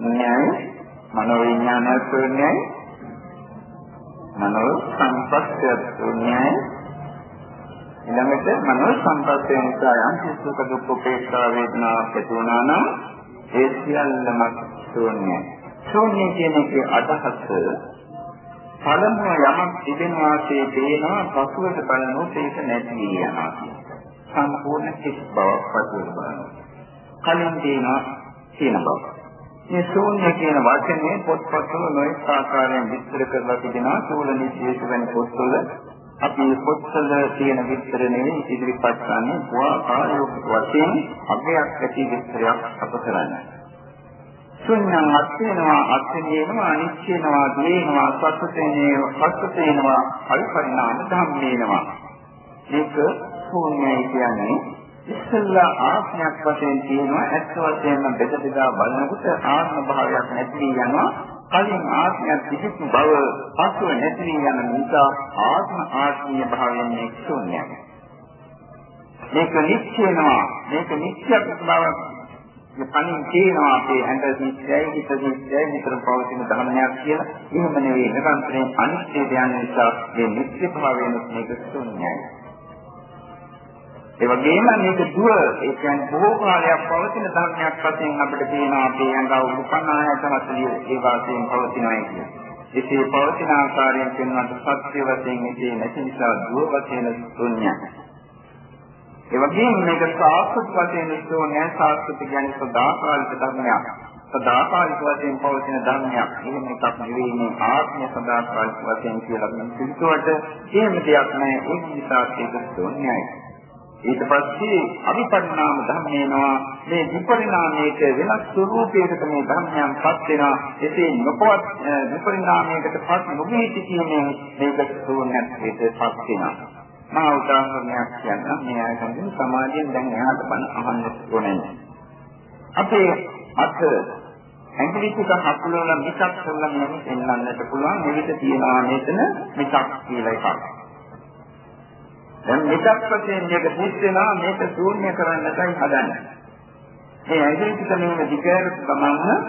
න්‍යයි මනෝ විඥාන ශූන්‍යයි. මනෝ සංපස්සය ශූන්‍යයි. ඊළඟට මනෝ සංපස්සය නිසා යම් සුඛ දුක්ඛ උපේක්ෂා වේදනාවක් ඇති වුණා නම් ඒ සියල්ලම ශූන්‍යයි. ශූන්‍ය කියන එකේ අදහස පළමුව යමක් තිබෙනවා තේ පේනවා පසුවට බලනොත් ඒක නැති වෙනවා. සම්පූර්ණ කිස් බවක් පසුවට බලනවා. කලින් තියෙනවා කියන බව. මේ ශූන්‍ය කියන වචනේ පොත්පත්වල නොඑක ආකාරයෙන් විස්තර කරලා තිබෙනවා. සූල නිදේශ වෙන පොත්වල අපි පොත්වල තියෙන විස්තර නෙවෙයි ඉදිරිපත් කරන්නේ පුවා කාර්යෝග වශයෙන් අගයක් ඇති විස්තරයක් අප කරන්නේ. ශුන්‍යං අත්ේනවා අත්ේනවා අනිච්චේනවා දේනවා සත්‍යතේනවා සත්‍යතේනවා පරිපරිණාම ධම්මේනවා. මේක ශූන්‍යයි කියන්නේ ඉස්සල්ලා ආත්මයක් වශයෙන් තියෙනවා ඇත්ත වශයෙන්ම බෙද බෙදා බලනකොට ආත්ම භාවයක් නැති යනවා කලින් ආත්මයක් තිබුණු බව පසුව නැති යන නිසා ආත්ම ආත්මීය භාවයෙන් මේක ශූන්‍යයි මේක නිච්චේනවා මේක නිච්චයක් බව මේ කණින් කියනවා අපේ ඇඟ දිස්සයි හිත දිස්සයි නිතර පවතින ධර්මයක් කියලා. එහෙම නෙවෙයි නිරන්තරයෙන් අනිත්‍ය ධ්‍යාන නිසා මේ නිත්‍ය භාවයෙන් මේක ශුන්‍යයි. ඒ වගේම මේක දුර ඒ කියන්නේ බොහෝ කාලයක් පවතින ධර්මයක් වශයෙන් අපිට පේනවා අපේ ඇඟ උපන්නායත වශයෙන් ඒ වාසයෙන් පවතිනවා කියන්නේ. ඒකේ පවතින ආකාරයෙන් කියනවාට සත්‍ය වශයෙන් ඉතේ නැති නිසා දුර වශයෙන් ශුන්‍යයි. ඒ වගේම මේක සාස්ෘත වශයෙන් ඉස්සෝනේ සාස්ෘත කියන්නේ සදාකාලික ධර්මයක්. සදාකාලික වශයෙන් පවතින ධර්මයක්. එහෙම එකක් නෙවෙයි මේ ආත්මය සදාකාලික වශයෙන් කියලා මම පිළිතුරට එහෙම දෙයක් නෑ. ඒ නිසා ඒක ශූන්‍යයි. ඊට පස්සේ අවිපරිණාම ධර්මේනවා මේ විපරිණාමයක වෙනස් ස්වરૂපයකට මේ ධර්මයන්පත් වෙනවා. එසේ නොපවත් විපරිණාමයකට පත් නොවී සිටීමෙන් මේක ශූන්‍යත්වයටපත් වෙනවා. මා උදාහරණයක් කියන්නම්. මේ ආයතන සමාජයෙන් දැන් එහාට බණ අහන්න ඕනේ අපේ අත ඇඟිලි ටික හකුලවල මිසක් කරලා මෙහෙම පෙන්වන්නට පුළුවන්. මෙවිත තියනවා මෙතන මිසක් කියලා එකක්. දැන් මිසක් වශයෙන් මේක පුස් වෙනවා මේක ශූන්‍ය කරන්නටයි හදන්නේ මේ ඇඟිලි ටික මෙහෙම දිගට ගමන්න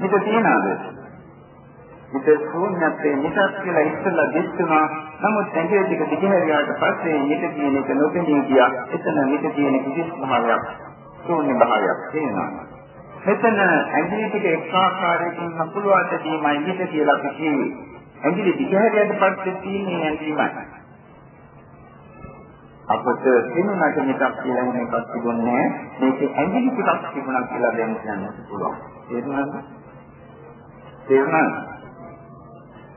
මේක තියනවාද හිත ශූන්‍යත්වයේ නිසස් කියලා ඉස්සෙල්ලා දිස්සුනා. නමුත් ඇඟේ ටික දිගහැරියාට පස්සේ නිත කියන එක නොපෙනී ගියා. එතන නිත කියන කිසිස් භාවයක් ශූන්‍ය භාවයක් තියෙනවා. මෙතන ඇඟිලි ටික එක් ආකාරයකින් හකුලුවාට දීමයි නිත කියලා අපි කියන්නේ. ඇඟිලි දිගහැරියාට පස්සේ තියෙන්නේ ඇඟිලිමයි. අපට සිනුනට මිසක් කියලා වෙන එකක් තිබුණේ මේකේ ඇඟිලි ටිකක් තිබුණා කියලා දැන් කියන්න පුළුවන්. තේරුණාද? තේරුණාද?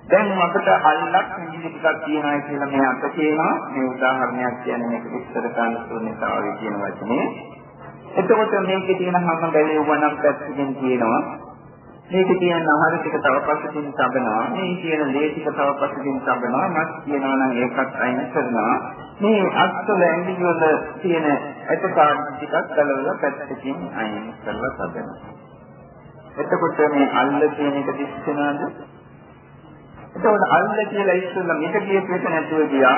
දැන් අපිට අල්ලක් නිදි ටිකක් කියනවා කියලා මේ අත කියනවා මේ උදාහරණයක් කියන්නේ මේක විස්තර කරන්න ශූන්‍යතාවය කියන වචනේ. එතකොට මේකේ තියෙන හැම බැලේ වණක් පැත්තකින් කියනවා මේකේ තියෙන ආහාර ටික තව පස්සකින් තබනවා. මේ කියන ලේ ටික තව පස්සකින් තබනවා. මස් කියනවා නම් ඒකත් අයින් කරනවා. මේ අත්වල ඇඟිලි වල තියෙන ඇටකාඩ ටිකක් ගලවලා පැත්තකින් අයින් කරලා තබනවා. එතකොට මේ අල්ල කියන එක දිස්සනවාද? එතකොට අල්ල කියලා ඉස්සෙල්ලා මිට කියපු එක නැතුව ගියා.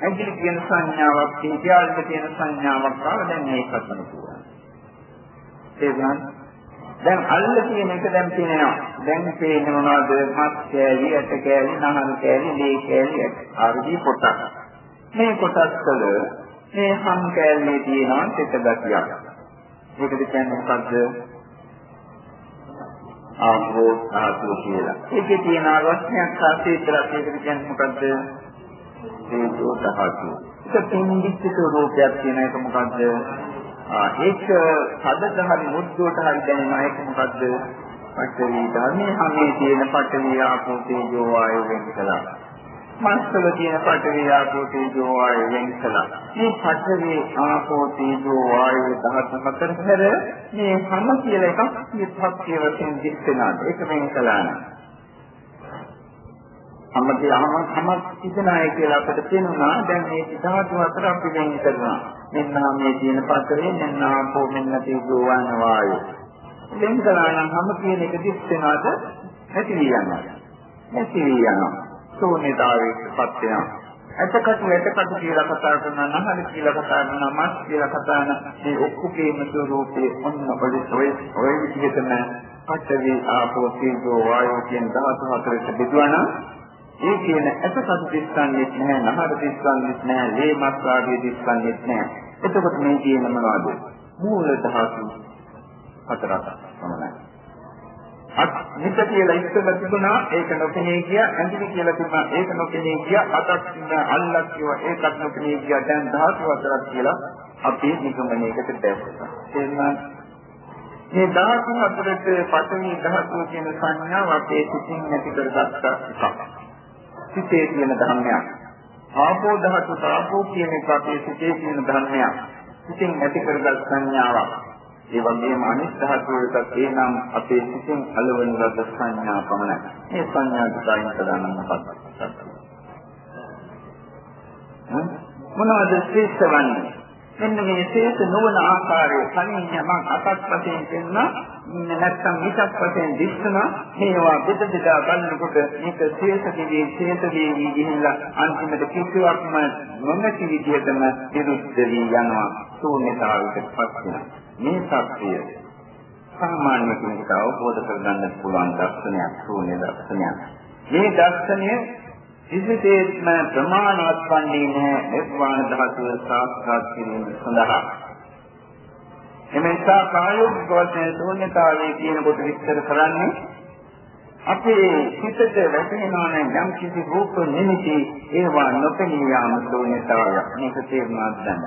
ඇඟිලි කියන සංඥාවක් තියාල්ල කියන සංඥාවක් ආව දැන් මේකත් නෙකුවා. ඒකනම් දැන් අල්ල කියන එක දැන් පේනවා. දැන් පේන්නේ මොනවද? මස් කෑලි, ඇට කෑලි, නහර කෑලි, ලේ කෑලි ආදී කොටස්. මේ කොටස් වල මේ හම් කෑල්ලේ තියෙනවා තෙත ගතියක්. ඒකද කියන්නේ මොකද්ද? ආපෝ ධාතුව කියලා. ඒකේ තියෙන අවශ්‍යයක් සාපේක්ෂලා ඒකට කියන්නේ මොකද්ද? තේජෝ ධාතුව. ඒක පින්දිච්ච ස්වરૂපයක් කියන එක මොකද්ද? ආ ඒක සදත හරි මුද්දුවට හරි දැනෙන එක මොකද්ද? පඨවි ධර්මයේ හැමේ තියෙන පඨවි ආපෝ තේජෝ වායෝ වෙන කලා. මස්තල තියෙන පඨවි ආපෝ තේජෝ වායෝ වෙන් කළා. මේ පඨවි ආපෝ තේජෝ වායෝ දහස් හතර හැර මේ හැම කියලා එකක් විපක්ෂය වශයෙන් දිස්සෙනවා. ඒක වෙන් කළා නේද? සම්මතිය අහම සමත් තිබුණාය කියලා අපිට පේනවා දැන් මේ ධාතු අතර අපි වෙන් කරනවා මෙන්න මේ තියෙන පතරේ මෙන්න ආපෝ මෙන්න තේජෝ වාන වායෝ. වෙන් කළා නම් හැම කියන එක දිස් වෙනවද? නැති යනවා. නැති යනවා. ශූන්‍යතාවයකටපත් වෙනවා. එතකොට එතකොට කියලා කතා කරනවා නහල කියලා කතා කරනවා මස් කියලා කතා කරන මේ ඔක්කොගේම ස්වરૂපයේ ඔන්න ඔය ඔය විදිහටම පඨවි ආපෝ තේජෝ වායෝ කියන ධාතු හතරට බෙදුවා ඒ කියන එතකොට දිස්සන්නේ නැහැ නහර දිස්සන්නේ නැහැ ලේ මස් ආදී දිස්සන්නේ නැහැ. එතකොට මේ කියන මොනවද? මූල ධාතු හතරක් පමණයි. අත් මිත කියලා ඉස්සෙල්ලා තිබුණා ඒක නොපෙනී ගියා ඇඟිලි කියලා තිබුණා ඒක නොපෙනී ගියා අතක් අල්ලක් කිව්වා ඒකත් නොපෙනී ගියා දැන් ධාතු හතරක් කියලා අපි නිගමනයකට දැක්කා එන්න මේ ධාතු හතරට පඨවි ධාතුව කියන සංඥාව අපේ සිතින් නැති කරගත්ත එකක් සිතේ තියෙන ධර්මයක් ආපෝ ධාතු ආපෝ කියන එක අපේ සිතේ තියෙන ධර්මයක් සිතින් නැති කරගත් සංඥාවක් ඒ වගේම අනිත් ධාතු වලට ඒ නම් අපේ සිතින් අලවන ලද සංඥා පමණයි. මේ සංඥා දෙකයින් කරන්න මොකක්ද? මොනවද ශ්‍රේෂ්ඨ වන්නේ? මෙන්න මේ ශේෂ නොවන ආකාරය කලින් යමක් අතක් වශයෙන් දෙන්න නැත්නම් විසක් වශයෙන් දිස්සන මේවා බෙද බෙදා බලනකොට මේක ශේෂ දෙවි ශේෂ දෙවි ගිහිල්ලා අන්තිමට කිසිවක්ම නොමැති විදිහටම විරුද්ධ වී යනවා ශූන්‍යතාවයකටපත් වෙනවා මේ සත්‍යය සාමාන්‍ය කෙනෙකුට අවබෝධ කරගන්න පුළුවන් දර්ශනයක් ශූන්‍ය දර්ශනයක්. මේ දර්ශනය විශේෂයෙන්ම ප්‍රමාණවත් වන්නේ නැහැ නිර්වාණ ධාතුව සාක්ෂාත් කිරීම සඳහා. එමෙන්සා ප්‍රායෝගික වශයෙන් ශූන්‍යතාවයේ කියන කොට විස්තර කරන්නේ අපේ හිතට වැටෙනවා නම් යම් කිසි රූප නිමිති ඒවා නොපෙනී යාම ශූන්‍යතාවයක්. මේක තේරුම් ගන්න.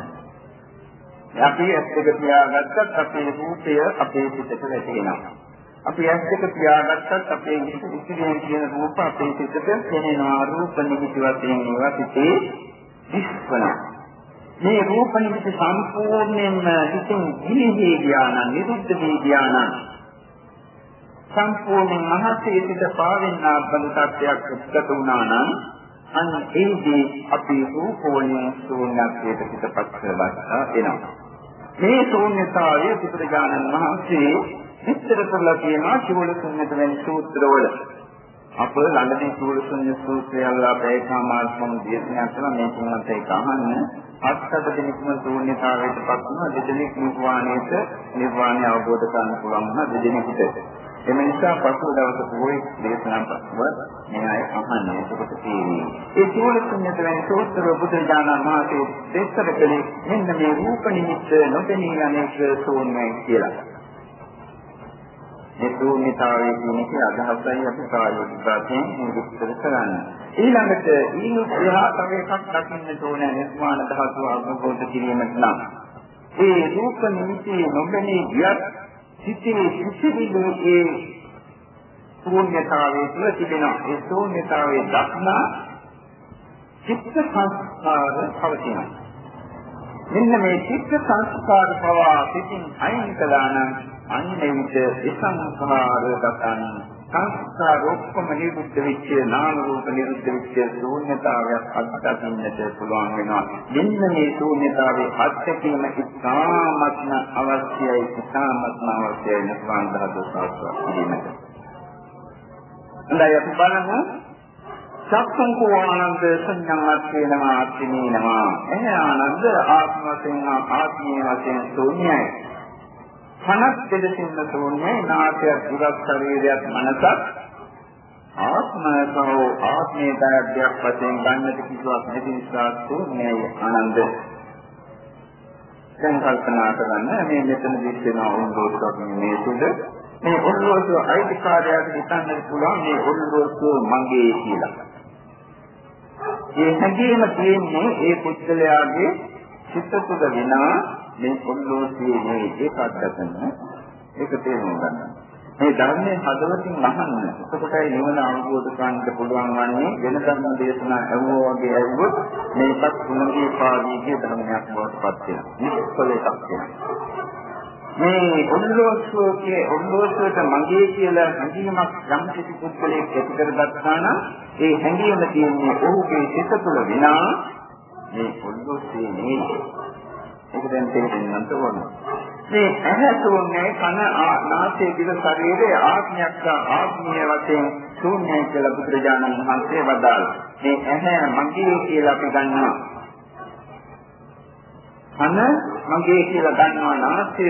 අපි ඇස් දෙක පියාගත්තත් අපේ රූපය අපේ සිතට වැටෙනවා. අපි ඇස් දෙක පියාගත්තත් අපේ ඉතිරියෙන් කියන රූප අපේ සිතට පෙනෙනවා. රූප නිමිති වශයෙන් ඒවා සිතේ දිස්වනවා. මේ රූප නිමිති සම්පූර්ණයෙන්ම හිතින් ගිලිහි ගියා නම් නිරුද්ධ වී ගියා නම් සම්පූර්ණ මහත්යේ සිට පාවෙන්නා බඳු තත්ත්වයක් උත්පත් වුණා නම් අන්න ඒදී අපි රූපෝණිය ශූන්‍යත්වයට පිටපත් කරගත්තා වෙනවා. මේ ශූන්‍යතාවය බුදුරජාණන් වහන්සේ විස්තර කරලා තියෙනවා චූල ශුන්‍යත වෙන සූත්‍රවල. අප ළඟදී චූල ශුන්‍ය සූත්‍රය අල්ලා බේකාමාර්ගම දේශනා කළා මේ තුනත් ඒක අහන්න. අත්සත දෙනෙක්ම ශූන්‍යතාවයට පත් වුණා දෙදෙනෙක් නිර්වාණයට නිර්වාණය අවබෝධ කරගන්න පුළුවන් වුණා දෙදෙනෙකුට. එම නිසා පසු දවසක පොයි දේශනා පසුව මේ අය අහන්නේ ඒකට තියෙන්නේ. ඒ චූල ශුන්‍යත වෙන සූත්‍ර බුදුරජාණන් වහන්සේ දෙස්සර කලේ මෙන්න මේ රූප නිමිත්ත නොපෙනී යන්නේක ශූන්‍යයි කියලා. මේ ශූන්‍යතාවයේ කියන්නේ අදහසයි අපි කායික වශයෙන් විස්තර කරන්නේ. ඊළඟට ඊනුත් එහා තව එකක් දකින්න ඕන නිර්මාණ ධාතුව අවබෝධ කිරීමට නම් ඒ රූප නිමිති නොබෙනී ගියත් සිතේ සිසිවිලි ඒ ශූන්‍යතාවයේ තුල තිබෙනවා. ඒ ශූන්‍යතාවයේ දක්නා චිත්ත සංස්කාර පවතිනවා. මෙන්න මේ චිත්ත සංස්කාර පවා පිටින් අයින් කළා නම් අන්නේ විට විසංඛාර දතන් සංස්කාර ඔක්කොම නිරුද්ධ වෙච්ච නාම රූප නිරුද්ධ වෙච්ච ශූන්‍යතාවයක් අත්දකින්නට පුළුවන් වෙනවා. මෙන්න මේ ශූන්‍යතාවේ අත්දැකීම ඉතාමත්ම අවශ්‍යයි ඉතාමත්ම අවශ්‍යයි නිර්වාණ ධාතු සාස්ත්‍ර කිරීමට. හොඳයි අපි බලමු සක්සංකෝ ආනන්ද සංඥාවක් වෙනවා අත්දිනේනවා. එහේ ආනන්ද ආත්ම වශයෙන් ආත්මීය වශයෙන් ශූන්‍යයි. කනක් දෙදසින්න තෝන්නේ නාසයක් දුරක් ශරීරයක් මනසක්. ආත්මයෝ ආත්මයේ කාර්යයක් වශයෙන් ගන්නට කිසිවක් නැති නිසා ශූන්‍යයි ආනන්ද. දැන් කල්පනා කරන්න මේ මෙතන දිස්සෙන ඔන්නෝසක් මේ සුද මේ ඔන්නෝසෝ අයිතිකාරයාට හිතන්න පුළුවන් මේ ඔන්නෝසෝ මගේ කියලා. ඒ හැඟීම තියෙන්නේ ඒ පුද්ගලයාගේ චිත්ත තුළ විනා මේ ඔන්නෝසියේ මේ ඒකත් දකින්න ඒක තේරුම් ගන්න. මේ ධර්මයේ හදවතින් අහන්න. එතකොටයි නිවන අවබෝධ කරගන්න පුළුවන් වන්නේ වෙන ධර්ම දේශනා ඇහුවා වගේ ඇහුවොත් මේකත් කුණගේ පාදීගේ ධර්මයක් බවට පත් වෙනවා. නිෂ්ඵල එකක් වෙනවා. මේ ඔන්නෝසෝකේ ඔන්නෝසෝට මගේ කියලා හැඟීමක් යම් කිසි පුද්ගලයෙක් ඇති කරගත්තා නම් ඒ හැඟීම තියෙන්නේ ඔහුගේ සිත තුළ විනා මේ ඔන්නෝසේ නෙවෙයි. ඒක දැන් තේරෙන්නත් ඕන. මේ ඇහැ ශූන්‍යයි කන නාසය දිව ශරීරයේ ආත්මයක් ආත්මීය වශයෙන් ශූන්‍යයි කියලා බුදුරජාණන් වහන්සේ වදාළා. මේ ඇහැ මගේ කියලා අපි ගන්නවා. කන මගේ කියලා ගන්නවා නාසය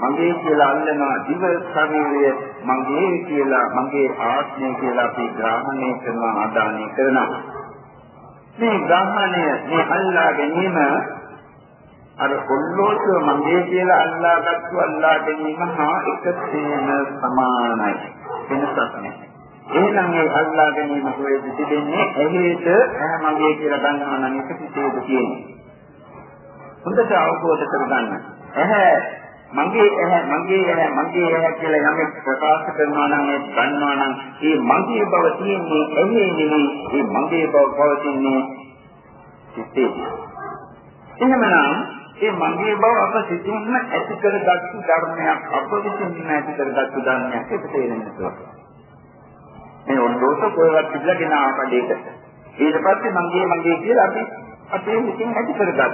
මගේ කියලා අල්ලනවා දිව ශරීරය මගේ කියලා මගේ ආත්මය කියලා අපි ග්‍රහණය කරනවා ආදානය කරනවා. මේ ග්‍රහණය මේ අල්ලා ගැනීම අර ඔල්ලෝසුව මගේ කියලා අල්ලාගත්තු අල්ලා ගැනීම හා එකසේම සමානයි. වෙනසක් නැහැ. එහෙනම් ඒ අල්ලා ගැනීම කොහෙද තිබෙන්නේ? එහෙට ඇහැ මගේ කියලා ගන්නවා නම් එක පිටේද තියෙන්නේ. හොඳට අවබෝධ කරගන්න. ඇහැ මගේ ඇහැ මගේ ඇහැ මගේ ඇහැ කියලා යමෙක් ප්‍රකාශ කරනවා නම් ඒ ගන්නවා නම් ඒ මගේ බව තියෙන්නේ ඇහි නෙමෙයි ඒ මගේ බව පවතින්නේ සිතේ. එහෙමනම් ඒ මගේ බව අප සිතින්ම ඇති කරගත්තු ධර්මයක් අප විසින්ම ඇති කරගත්තු ධර්මයක් ඒක තේරෙන්නේ මේ ඔන්නෝස කොහෙවත් පිටලාගෙන ආපඩේකට ඊට පස්සේ මගේ මගේ කියලා අපි අපේ හිතින් ඇති කරගත්තා.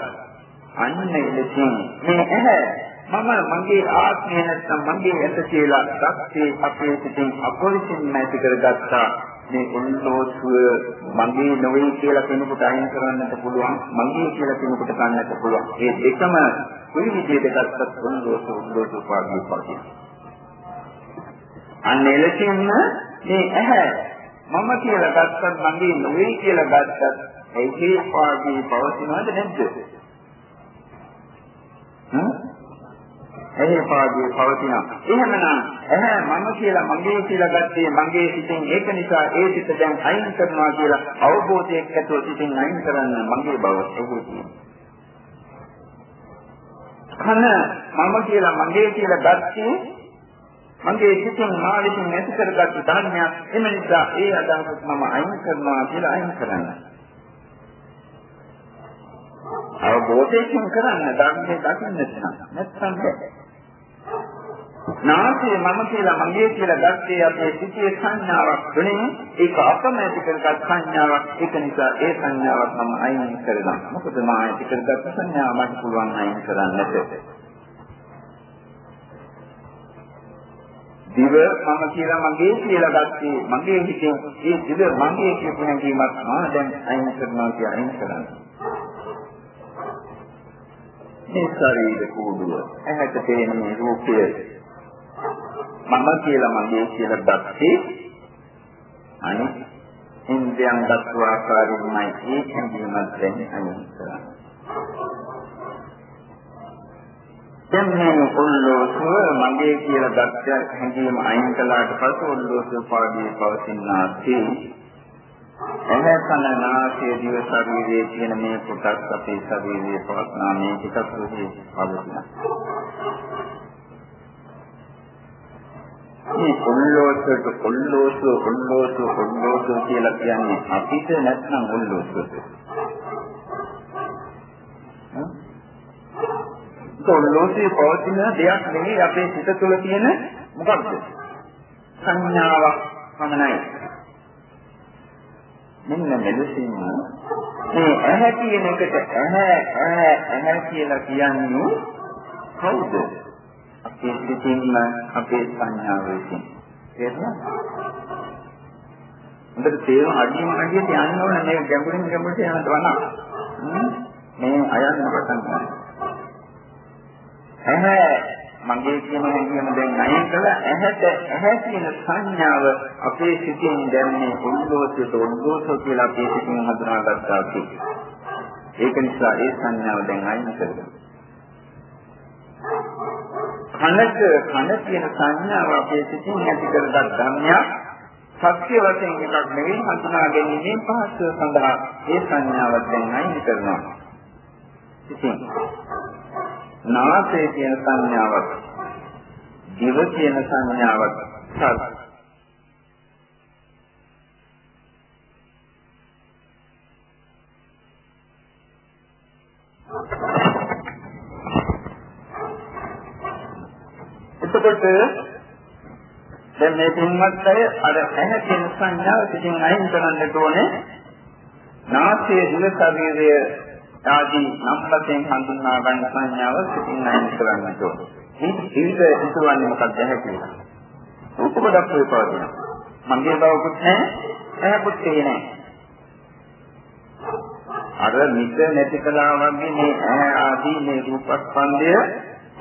අන්න එලෙසින් මේ ඇහැ මම මගේ ආත්මය නැත්නම් මගේ ඇත කියලා සත්‍යයේ අපේ සිතින් අප විසින්ම ඇති කරගත්තා. මේ උන්ලෝසුව මගේ නොවේ කියලා කෙනෙකුට අයින් කරන්නට පුළුවන් මගේ කියලා කෙනෙකුට ගන්නට පුළුවන්. ඒ දෙකම කොයි විදිහට ගත්තත් උන්ලෝසුව උන්ලෝසුව පාඩිය පවතින අන්න එලෙසින්ම මේ ඇහැ මම කියලා ගත්තත් මගේ නොවේ කියලා ගත්තත් ඒකේ පාඩිය පවතිනවද නැද්ද? ඇහි පාදයේ පවතිනවා. එහෙමනම් ඇහැ මම කියලා මගේ කියලා ගත්තේ මගේ සිතෙන් ඒක නිසා ඒ සිත දැන් අයින් කරනවා කියලා අවබෝධයක් ඇතුව සිතෙන් අයින් කරන්න මගේ බව එහි කන මම කියලා මගේ කියලා ගත්තේ මගේ සිතින් මා විසින් නැති කරගත්තු ධර්මයක් එම නිසා ඒ අදහස මම අයින් කරනවා කියලා අයින් කරන්න. අවබෝධයෙන් කරන්න ධර්මයේ දකින්න නැත්නම් බැහැ. නාසය මම කියලා මගේ කියලා ගත්තේ අපේ සිිතේ සංඥාවක් වෙනින් ඒක අපමැති කරගත් සංඥාවක්. ඒක නිසා ඒ සංඥාවක් මම අයින් කරනවා මොකද මම අයින් කරගත් සංඥාව මට පුළුවන් අයින් කරන්නට. දිව මම කියලා මගේ කියලා ගත්තේ මගේ හිතේ. ඒ දිව මගේ කියපු හැඟීමක් මම දැන් අයින් කරනවා කියලා අයින් කරනවා. මේ ශරීර කූඩුව. ඇහැට පේන මේ රූපය. මම කියලා මගේ කියලා දැක්කේ අනිත් ඉන්ද්‍රයන් දක්ව ආකාරයෙන්මයි ඒ හැඟීමක් දැන් අයින් කරන්නේ. දැන් මේ ඔල්ලෝසුව මගේ කියලා දැක්ක හැඟීම අයින් කළාට පස්සේ ඔල්ලෝසුව පාඩියේ පවතිනාසේ එහේ කන නාසය දිව ශරීරයේ කියන මේ කොටස් අපේ ශරීරයේ පවත්නා මේ කොටස් වලදී පවතිනවා. මේ කොල්ලෝසට කොල්ලෝසු කොල්ලෝසු කොල්ලෝසු කියලා කියන්නේ අපිට නැත්නම් කොල්ලෝසුට. කොල්ලෝසුවේ පවතින දෙයක් නෙවෙයි අපේ සිත තුළ තියෙන මොකක්ද? සංඥාවක් පමණයි. මෙන්න මෙලෙසින්ම මේ ඇහැ කියන එකට ඇහැ ඇහැ ඇහැ කියලා කියන්නේ කවුද? අපේ සිතින්ම අපේ සංඥාව විසින්. තේරුණාද? හොඳට තේරුම් අඩියම අඩියට යන්න ඕන මේ ගැඹුරින් ගැඹුරට යන තවන. මේ අයන්න පටන් ගන්න. ඇහැ මගේ කියන හැඟීම දැන් අයින් කළා ඇහැට ඇහැ කියන සංඥාව අපේ සිතින් දැන්නේ උද්දෝෂයට උද්දෝෂ කියලා අපේ සිතින් හඳුනාගත්තා කියලා. ඒක නිසා ඒ සංඥාව දැන් අයින් කරගන්න. කනට කන කියන සංඥාව අපේ සිතින් ඇති කරගත් ධර්මයක් සත්‍ය වශයෙන් එකක් නෙවෙයි හඳුනා ගැනීමේ පහසුව සඳහා ඒ සංඥාව දැන් අයින් කරනවා. ඉතින් නාසය කියන සංඥාවක් දිව කියන සංඥාවක් එතකොට දැන් මේ පින්වත් අය අර ඇහැ කියන සංඥාව පිටින් අයින් කරන්නට ඕනේ. නාසයේ දිව ශරීරය ආදී නම් වශයෙන් හඳුන්වා ගන්න සංඥාව පිටින් අයින් කරන්නට ඕනේ. මේ ජීවිතය හිතවන්නේ මොකක්ද කියලා. රූප කොටස් වේ පවතින. මගේ බවකුත් නැහැ, ඇහැකුත් නැහැ. අර මිස නැති කලා වගේ මේ ඇහැ ආදී මේ රූපස්කන්ධය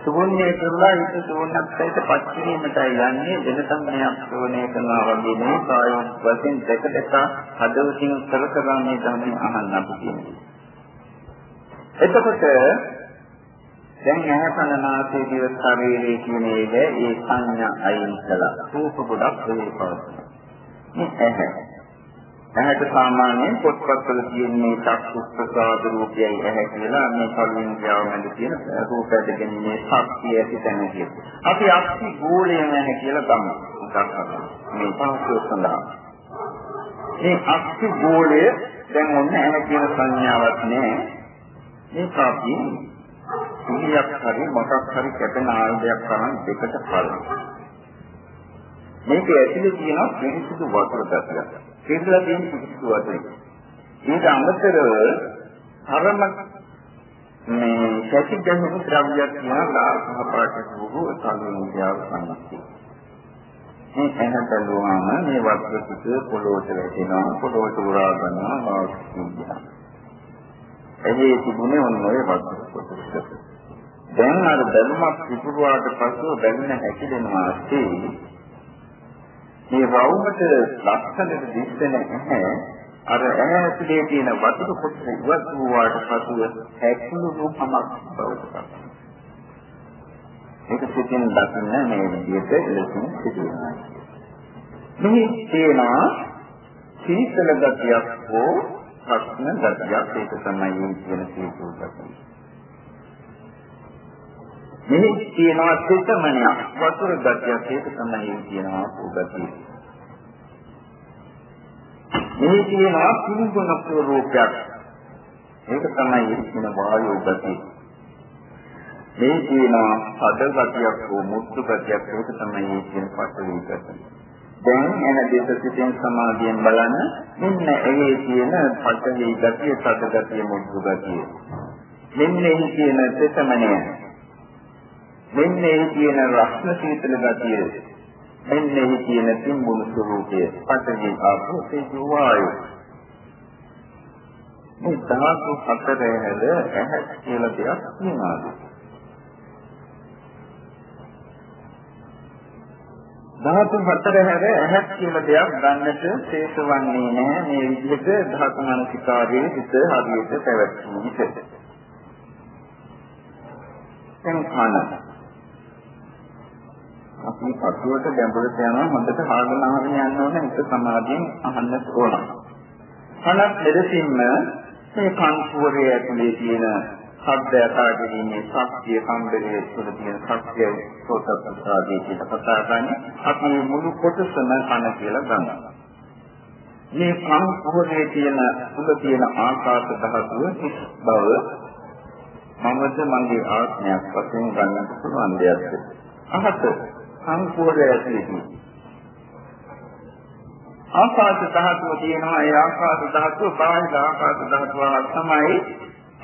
ශූන්‍ය කරලා හිත ශූන්‍යත්වයට පත් කිරීමටයි යන්නේ වෙනතම මෙයක් ශූන්‍ය කරනවා වගේ නෙවෙයි කායයෙන් වශයෙන් දෙක දෙක හදවතින් කර කර මේ ධර්මය අහන්න අපි කියන්නේ. එතකොට දැන් ඇහැකනාසේ දිව ශරීරයේ කියන එක ඒ සංඥා අයින් කළා. රූප ගොඩක් වේ පවතින. මේ ඇහැ ඇහැට සාමාන්‍යයෙන් පොත්පත්වල තියෙන මේ චක්කුප්‍රසාද රූපයයි ඇහැ කියලා මේ කලින් ගාව මැද තියෙන රූපයට ගැනීමේ ශක්තිය ඇති තැන කියනවා. අපි අක්ෂි ගෝලයෙන් ඇහැ කියලා ගමු. මේ පහසුව සඳහා. මේ අක්ෂි ගෝලය දැන් ඔන්න ඇහැ කියන සංඥාවක් නෑ. මේක අපි සිහියක් හරි මොකක් හරි කැපෙන ආයුධයක් කරන් දෙකට බලනවා. මේක ඇතුලේ තියෙන පිරිසිදු වතුර දැක්කක්. කියලා තියෙන පිටු වශයෙන්. ඊට අමතරව හරම මේ සැසිදෙන ද්‍රව්‍යයක් කියනවා මහපාට වූ සංවිධාව සම්පූර්ණ. මේ ඇහැ බැලුවාම මේ වස්තු ටික පොළොවට වැටෙනවා පොළොවට උරා ගන්නවා වාස්තුවිද්‍යාව. එහි තිබුණේ ඔන්න ඔය වස්තු කොටස. දැන් අර බැලුමක් පිටුවාට පස්සෙ බැලුන හැකිදෙනවා ඇති මේ රවුමට ලක්ෂණයට දිස්සෙන නැහැ. අර ඇහැ ඇතුලේ තියෙන වතුර කොටස ඉවත් වූාට පසුව හැක්කුණු කමක් බවට පත් ඒක සිතින් දකින්න මේ විදිහට එලෙසින් සිදුවෙනවා මේ තේනවා සීතල ගතියක් හෝ ප්‍රශ්න ගතියක් ඒක තමයි කියන සීතල ගතිය. මෙහි තියෙනවා සිතමනියක් වතුර ගතියක් ඒක තමයි කියනවා උගතිය. මෙහි තියෙනවා පිළිගුණ ස්වરૂපයක්. ඒක තමයි කියන වායු ගතිය. මේ තියෙනවා හද ගතියක් හෝ මුත්තු ගතියක් ඒක තමයි කියන පටවි ගතිය. දැන් එන දේශ සිතින් සමාධියෙන් බලන්න මෙන්න එහි තියෙන පටවි ගතිය, සද ගතිය, මුත්තු ගතිය. මෙන්න එහි තියෙන සිතමනිය මෙන්න එහි තියෙන රස්න සීතල ගතිය මෙන්න එහි තියෙන තිම්බුණු ස්වરૂපය පඨවි ආපෝ තේජෝ වායු. මේ ධාතු හතරේ හැද ඇහැ කියලා දෙයක් තියෙනවා ධාතු හතර හැර ඇහක් කියලා දෙයක් ගන්නට ශේෂවන්නේ නැහැ. මේ විදිහට ධාතු මනසිකාරයේ හිත හරියට පැවැත්වීමට. දැන් කන. අපි පසුවට ගැඹුරට යනවා හොඳට හාගෙන අහගෙන යන්න ඕනේ ඒක සමාධියෙන් අහන්න ඕන. කනත් දෙසින්ම මේ කන් පුරේ ඇතුලේ තියෙන ශබ්ද යථාගීමේ ශක්තිය සම්බරයේ තුළ තියෙන ශක්තිය සෝතප්‍රසාදී කියන කතා කරන්නේ අපි මුළු කොටසම කන කියලා ගන්නවා. මේ කන් පුරේ තියෙන තුළ තියෙන ආකාශ ධාතුව හිස් බව මමද මගේ ආත්මයක් වශයෙන් ගන්නට පුළුවන් දෙයක්. අහත සංකෝධය ඇතිවෙන්නේ. ආකාශ ධාතුව තියෙනවා ඒ ආකාශ ධාතුව බාහිර ආකාශ ධාතුව තමයි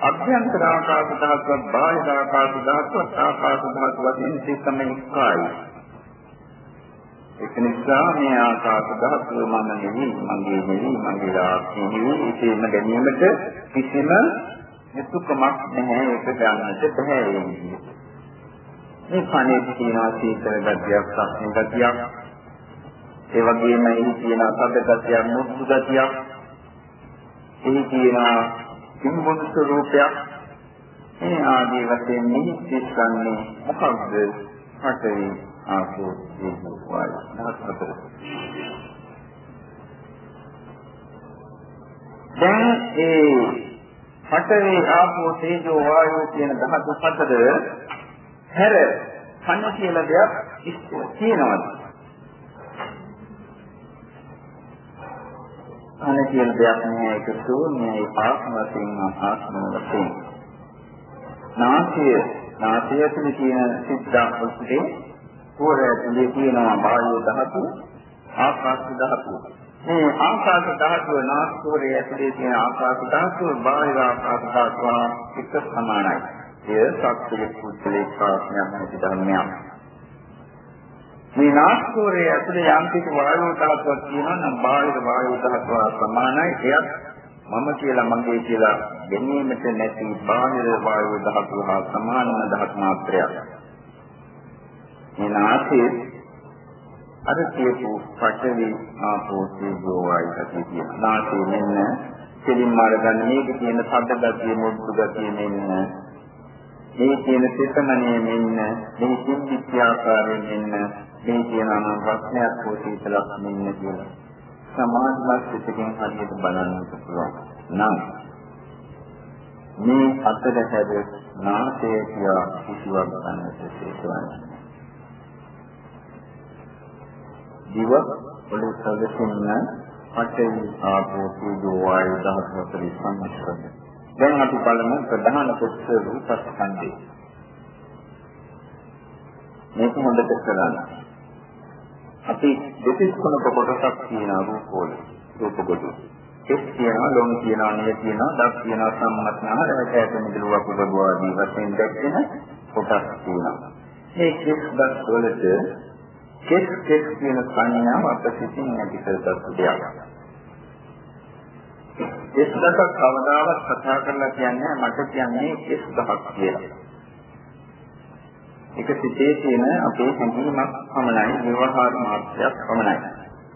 අභ්‍යන්තර ආකාශ ධාතුව බාහිර ආකාශ ධාතුව ආකාශ ධාතුව වශයෙන් සිස්තම එකයි. ඒක නිසා මේ ආකාශ ධාතුව මම නෙවෙයි මගේ නෙවෙයි මගේ ආත්මය නෙවෙයි ඒකම ගැනීමට කිසිම යුතුයකමක් නැහැ ඒක ගන්නට බෑ මේ කනේ තියෙනවා සීතල ගතියක්, සස්න ගතියක්. ඒ වගේම එහි තියෙන සද්ද ගතියක්, මුද්දු ගතියක්. එහි තියෙන කිම්බුන් ස්වરૂපයක්. මේ ආදී වශයෙන් නිහිතන්නේ මොකක්ද? හතරේ ආපෝ දීපෝ වායු. හතර. දැන් ඒ හතරේ ආපෝ තේජෝ වායෝ කියන ධාතු හතර හැර කන කියලා දෙයක් තියෙනවද? කන කියන දෙයක් නෑ ඒක ශූන්‍යයි ආත්ම වශයෙන් ආත්ම වශයෙන්. නාසය නාසය තුළ තියෙන සිද්ධා උස්සේ පොරේ තියෙනවා වායු ධාතු ආකාශ ධාතු. මේ ආකාශ ධාතුව නාස්කෝරයේ ඇතුලේ තියෙන ආකාශ ධාතුව බාහිර ආකාශ ධාතුව එක සමානයි. එය සත්‍ය පුද්ගලික ප්‍රඥාවක් නැති ධර්මයක්. මේ නාස්කෝරයේ ඇතුලේ යම් කිසි වායු ධාතුවක් තියෙනවා නම් බාහිර වායු ධාතුව සමානයි. එයත් මම කියලා මගේ කියලා ගැනීමට නැති බාහිර වායු ධාතුව හා සමානම ධාතු මාත්‍රයක්. මේ නාසයේ අර කියපු පඨවි ආපෝ තේජෝ වායු ගතිය කියන නාසයේ මෙන්න කෙලින්ම අරගන්න මේක තියෙන සද්ද ගතිය මුද්දු ගතිය මෙන්න මේ කියන සිතමනේ මෙන්න මේ සිද්ධිත්‍යාකාරයෙන් මෙන්න මේ කියන අනුවස්නයක් හෝ සීතලක් මෙන්න කියලා. සමාධිමත් සිතකින් හරියට බලන්නත් පුළුවන්. නම් මේ අතර හැද නාසය කියා කිසිවක් ගන්නට හේතුවන්නේ දිව පොළොව සැලසෙන්න පඨවි ආපෝ තේජෝ වායු දහස් හතර සම්මිශ්‍රණය දැන් අපි බලමු ප්‍රධාන කොටස රූපස්කන්ධය. මේක හොඳට කරගන්න. අපි දෙතිස් කුණක කොටසක් තියෙන රූපවල රූප කොටස. එක් කියනවා ලොම් කියනවා නිය කියනවා දත් කියනවා සම්මතනා රැකයට මිදලුව කුබව ආදී වශයෙන් දැක්කෙන කොටස් තියෙනවා. මේ කෙස් දත් වලට කෙස් කෙස් කියන සංඥාව අපසිතින් නැති කරගත්තු දෙයක්. එස් දහක් කවදාවත් කතා කරලා කියන්නේ මට කියන්නේ එස් දහක් කියලා. ඒක සිටේ තියෙන අපේ හැඟීමක් පමණයි ව්‍යවහාර මාත්‍රයක් පමණයි.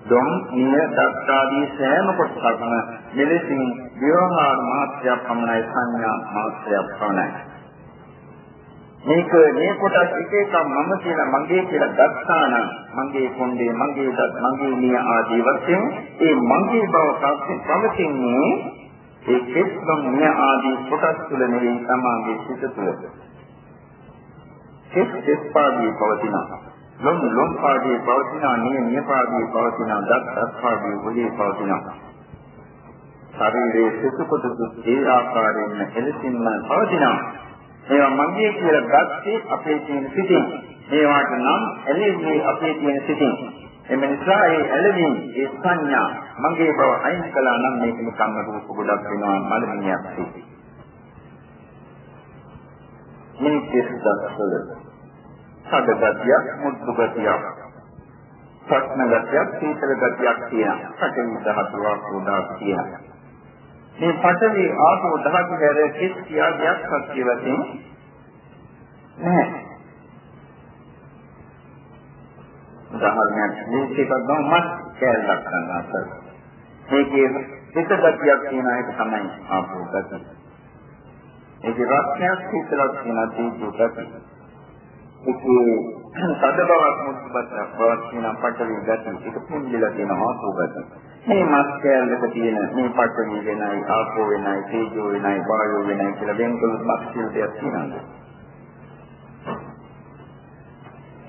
දොම් නිය දත්තාදී සෑම කොටසක්ම මෙලෙසින් ව්‍යවහාර මාත්‍රයක් පමණයි සංඥා මාත්‍රයක් පමණයි. මේක මේ කොටස් එක එක මම කියලා මගේ කියලා ගත්තා නම් මගේ කොණ්ඩේ මගේ දත් මගේ නිය ආදී වශයෙන් ඒ මගේ බව පවතින්නේ ඒ කෙස්ලොම් නිය ආදී කොටස් තුළ නෙවෙයි සමාගයේ සිට තුළ කෙස් කෙස් පාදී පවතිනවා. ලොම් ලොම් පාදී පවතිනවා. නිය නිය පාදී පවතිනවා. දත් දත් පාදී උදේ පවතිනවා. ශරීරයේ සිසු කොටසු ඒ ආකාරයෙන්ම එලෙසින්ම පවතිනවා. ඒවා මගේ කියලා ගත්තේ අපේ තියෙන සිටින්. ඒවාට නම් ඇලෙන්නේ අපේ තියෙන සිටින්. එම නිසා ඒ ඇලෙමින් ඒ සංඥා මගේ බව අයින් කළා නම් මේක නිකම්ම රූප ගොඩක් වෙනවා මලමිණියක් සිටි. මේ කෙස්දස්වල සදගතියක් මුද්දු ගතියක් ප්‍රශ්න ගතියක් සීතල ගතියක් තියෙනවා. පඨවි ධාතුව ආපෝදාක් තියෙනවා. මේ පඨවි ආපෝ ධාතු හැර කිස් කියාගයක් සත්‍ය වශයෙන් නැහැ. උදාහරණයක් මේකක් ගමු මස් කැලක් ගන්නවා. මේකේ හිත ගතියක් තියෙන එක තමයි ආපෝ ගතිය. ඒකේ රත්නයක් හිතලක් තියෙන තීජු ගතිය. ඒකේ සද බවක් මුත්පත් බවක් තියෙන පටවි ගතිය. ඒක පුංජිලා තියෙන ආපෝ ගතිය. මේ මස් කැලක තියෙන මේ පටවි වෙනයි ආපෝ වෙනයි තීජු වෙනයි වායෝ වෙනයි කියලා වෙනකලු මක්සිල් දෙයක් තියෙනවා.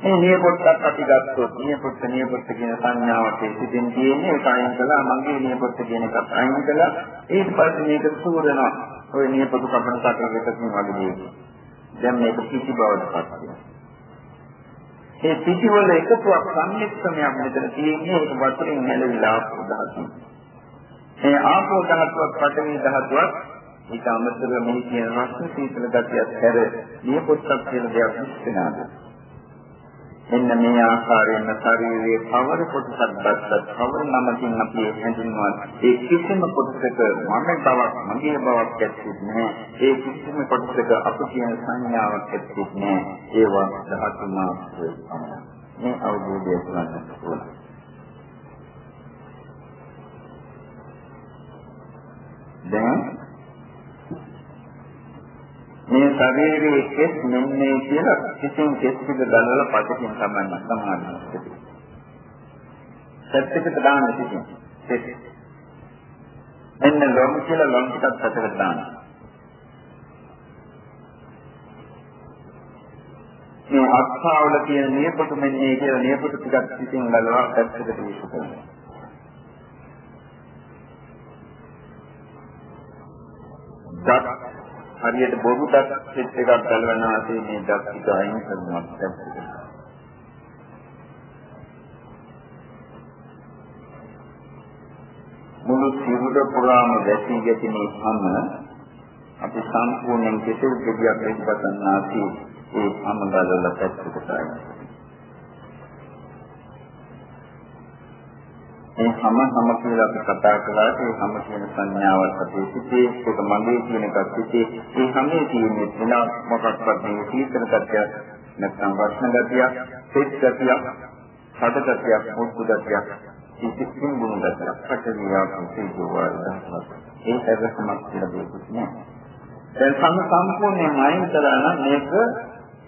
මේ නියපොත්තක් අපි ගත්තොත් නියපොත්ත නියපොත්ත කියන සංඥාවට සිටින් තියෙන්නේ ඒක අයින් කළා මගේ නියපොත්ත කියන එකත් අයින් කළා. ඊට පස්සේ මේක සූරනවා. ඔය නියපොත්ත කපන සාකරයකකින් වගේ. දැන් මේක පිටි බවට පත් වෙනවා ඒ පිටි වල එකතුවක් සම්මිශ්‍රණයක් මෙතන තියෙන්නේ. ඒක වතුරින් හැලවිලා ආපෝදාතු මේ ආපෝදාතුවක් පඨවි ධාතුවක්. ඊට අමතරව මේ කියන රස්න සීතල ගතියත් හැර නියපොත්තක් කියන දෙයක් ඉස්සෙනාද මෙන්න මේ ආකාරයෙන්ම ශරීරයේ කවර කොටසක් ගත්තත් කවර නමකින් අපි හඳුන්වනවා. ඒ කිසිම කොටසක මම බවක් මගේ බවක් ඇත්තේ නැහැ. ඒ කිසිම කොටසක අප කියන සංඥාවක් ඇත්තේ නැහැ. ඒවා ධාතු මාත්‍රය මේ අවබෝධය ගන්න ඕන. දැන් මේ ශරීරයේ කෙස් මෙන්නේ කියලා කිසිම කෙස් ටික ගලවලා පදකින් තමයි සමානයි. සත්‍යකට දාන්න කිසිම කෙස්. එන්න ලොම් කියලා ලොම් ටිකක් සත්‍යකට දාන්න. මේ අත්පාවල කියන නියපොතු මෙන්නේ කියලා නියපොතු ටිකක් කිසිම ගලවලා පැත්තකට විසු කරනවා. දත් හරියට බොරු දත් සෙට් එකක් ගලවන ආසේ මේ දත් ටික අයින් කරනවා මුළු සිරුර පුරාම වැසී ගැටෙන හැම අපි සම්පූර්ණයෙන් කෙසෙල් ගෙඩියක් එක්පතන් ආසේ ඒ හැම ගලවලා පැත්තකට මේ හැම හැම කියලා අපි කතා කළාට ඒ හැම කියන සංඥාවත් අපේ සිිතේ ඒක මගේ කියන එකත් සිිතේ මේ හැමේ තියෙන වෙන මොකක්වත් මේ සීතල ගතියක් නැත්නම් වර්ෂණ ගතියක් තෙත් ගතියක් හඩ ගතියක් මුත්තු ගතියක් සිිතින් ගුණ ගතියක්. පටවියා පුතේජෝවාද ඒ හැදසමක් කියලා දෙයක් නෑ. දැන් සම සම්පූර්ණයෙන් අයින් කරලා නම් මේක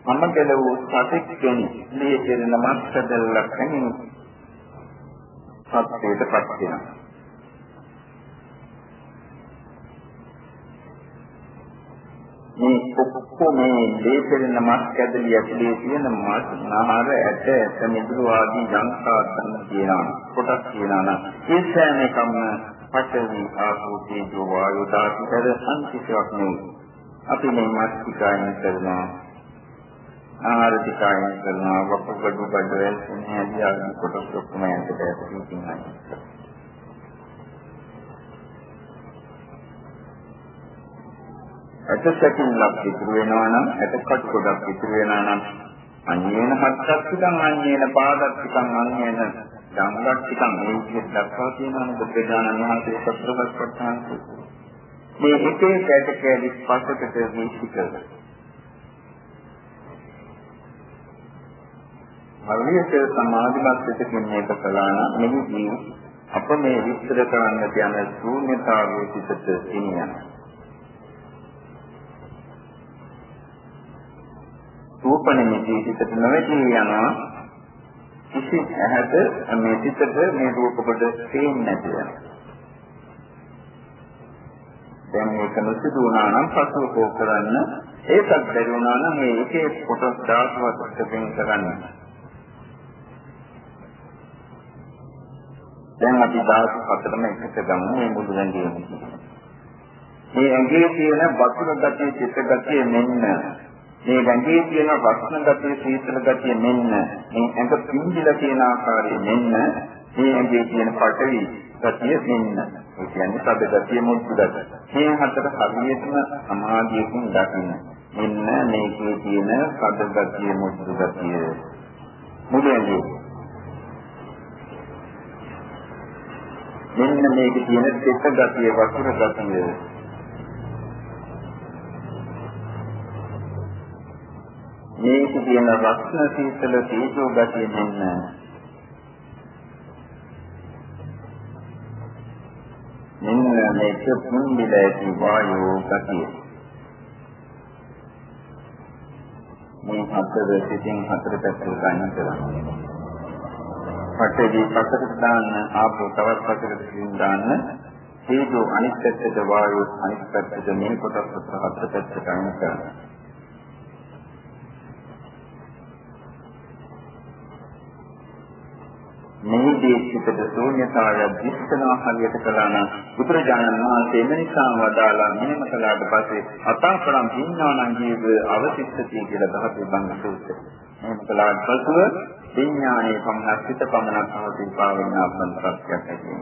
මම කෙලවූ සතෙක් කෙනෙක්. මේ කියන මත්සදල්ලක් කෙනෙක් සත්‍යයටපත් වෙනවා. මේ ඔක්කොම මේ දේශෙන මස් කැදලි ඇතුලේ තියෙන මස් නහර ඇට ඇට මිදුළු ආදී යන්ත්‍රා ධර්ම කියනවා. කොටස් කියනවා නම් ඒ සෑම එකම පඨවි ආපෝ තේජෝ වායු ධාතු පෙර සංසිතයක් නෙවෙයි. අපි මේ මස් ටිකයින් කරනවා ආහාර දිකායන කරනවා. වකුගඩු බඩවැල් සෙනෙහදී ආදී කොටස් ඔක්කොම යන්ට දැක්කේ තියෙනවා. ඇටසැකින් ලක් ඉතුරු වෙනවා නම් ඇටකට ගොඩක් ඉතුරු වෙනවා නම් අඤ්ඤේන හත්තක් ටිකන් අඤ්ඤේන පාදක් ටිකන් අඤ්ඤේන ධම්මක් ටිකන් මේ විදිහට දක්වා තියෙනවා නේද? ප්‍රධානම වහන්සේ සතරවත් ප්‍රධාන මේ එකේ කැටකැලි පස්සකට වීසි කරලා හරියට සමාධිමත් සිතකින් මේක කළා නම් මෙහිදී අප මේ විස්තර කරන්න කියන ශූන්‍යතාවයේ සිටට සිනියන. රූපණෙමේ සිටට නොවැටී යනවා කිසි ඇහැට මේ සිතට මේ රූප කොට පේන්නේ නැති වෙනවා. දැන් මේක නොසිදු වුණා නම් පසුව කෝ කරන්න ඒකත් බැරි වුණා නම් මේ එකේ කොටස් 10වත් වෙන කරන්න. දැන් අපි 14ම එකට ගමු මේ මුළු රැඳීම. මේ ඇඟේ තියෙන වතුර ගතිය, චිත්ත ගතිය මෙන්න මේ රැඳී තියෙන වස්න ගතිය, සීතල ගතිය මෙන්න මේ ඇඟ පිංගිලා තියෙන ආකාරය මෙන්න මේ ඇඟේ තියෙන පටවි ගතිය මෙන්න. ඒ කියන්නේ සබ්බ ගතිය මුද්ද ගතිය. මේ හතර හරියටම සමාධියකින් දකින්න. මෙන්න මේකේ තියෙන සබ්බ ගතිය මුද්ද ගතිය. මුදෙන්නේ මෙන්න මේකේ තියෙන චිත්ත ගතිය වතුර ගතිය. මේක තියෙන රක්ෂණ සීතල තේජෝ ගතිය මෙන්න. මෙන්න මේක පුන්දිල ඇති වායෝ ගතිය. මේ හතර සිතින් හතර පැත්තට ගන්න කරන්නේ. පටේදී පසකට දාන්න ආපෝ තවත් පසකට දාන්න. හේතු අනිත් පැත්තට වායෝ අනිත් පැත්තට මේ කොටස් හතර පැත්තට ගන්න කරන්නේ මේ දේශිතද ශූන්‍යතාවය දිස්සනවා හරියට කළා නම් බුදුරජාණන් වහන්සේ එනිසා වදාලා මෙහෙම කළාට පස්සේ අතාපරම් ඉන්නවා නම් ජීව අවසිස්සති කියලා ධාතු බංග සූත්‍රය. මෙහෙම කළාට පසුව විඥානයේ පමණක් සිත පමණක් පවතින පාවෙන අපන්තක්යක් ඇති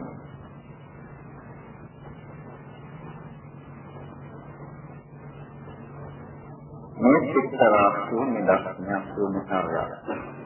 මේ සිතරා ශූන්‍ය දර්ශනය ශූන්‍යතාවය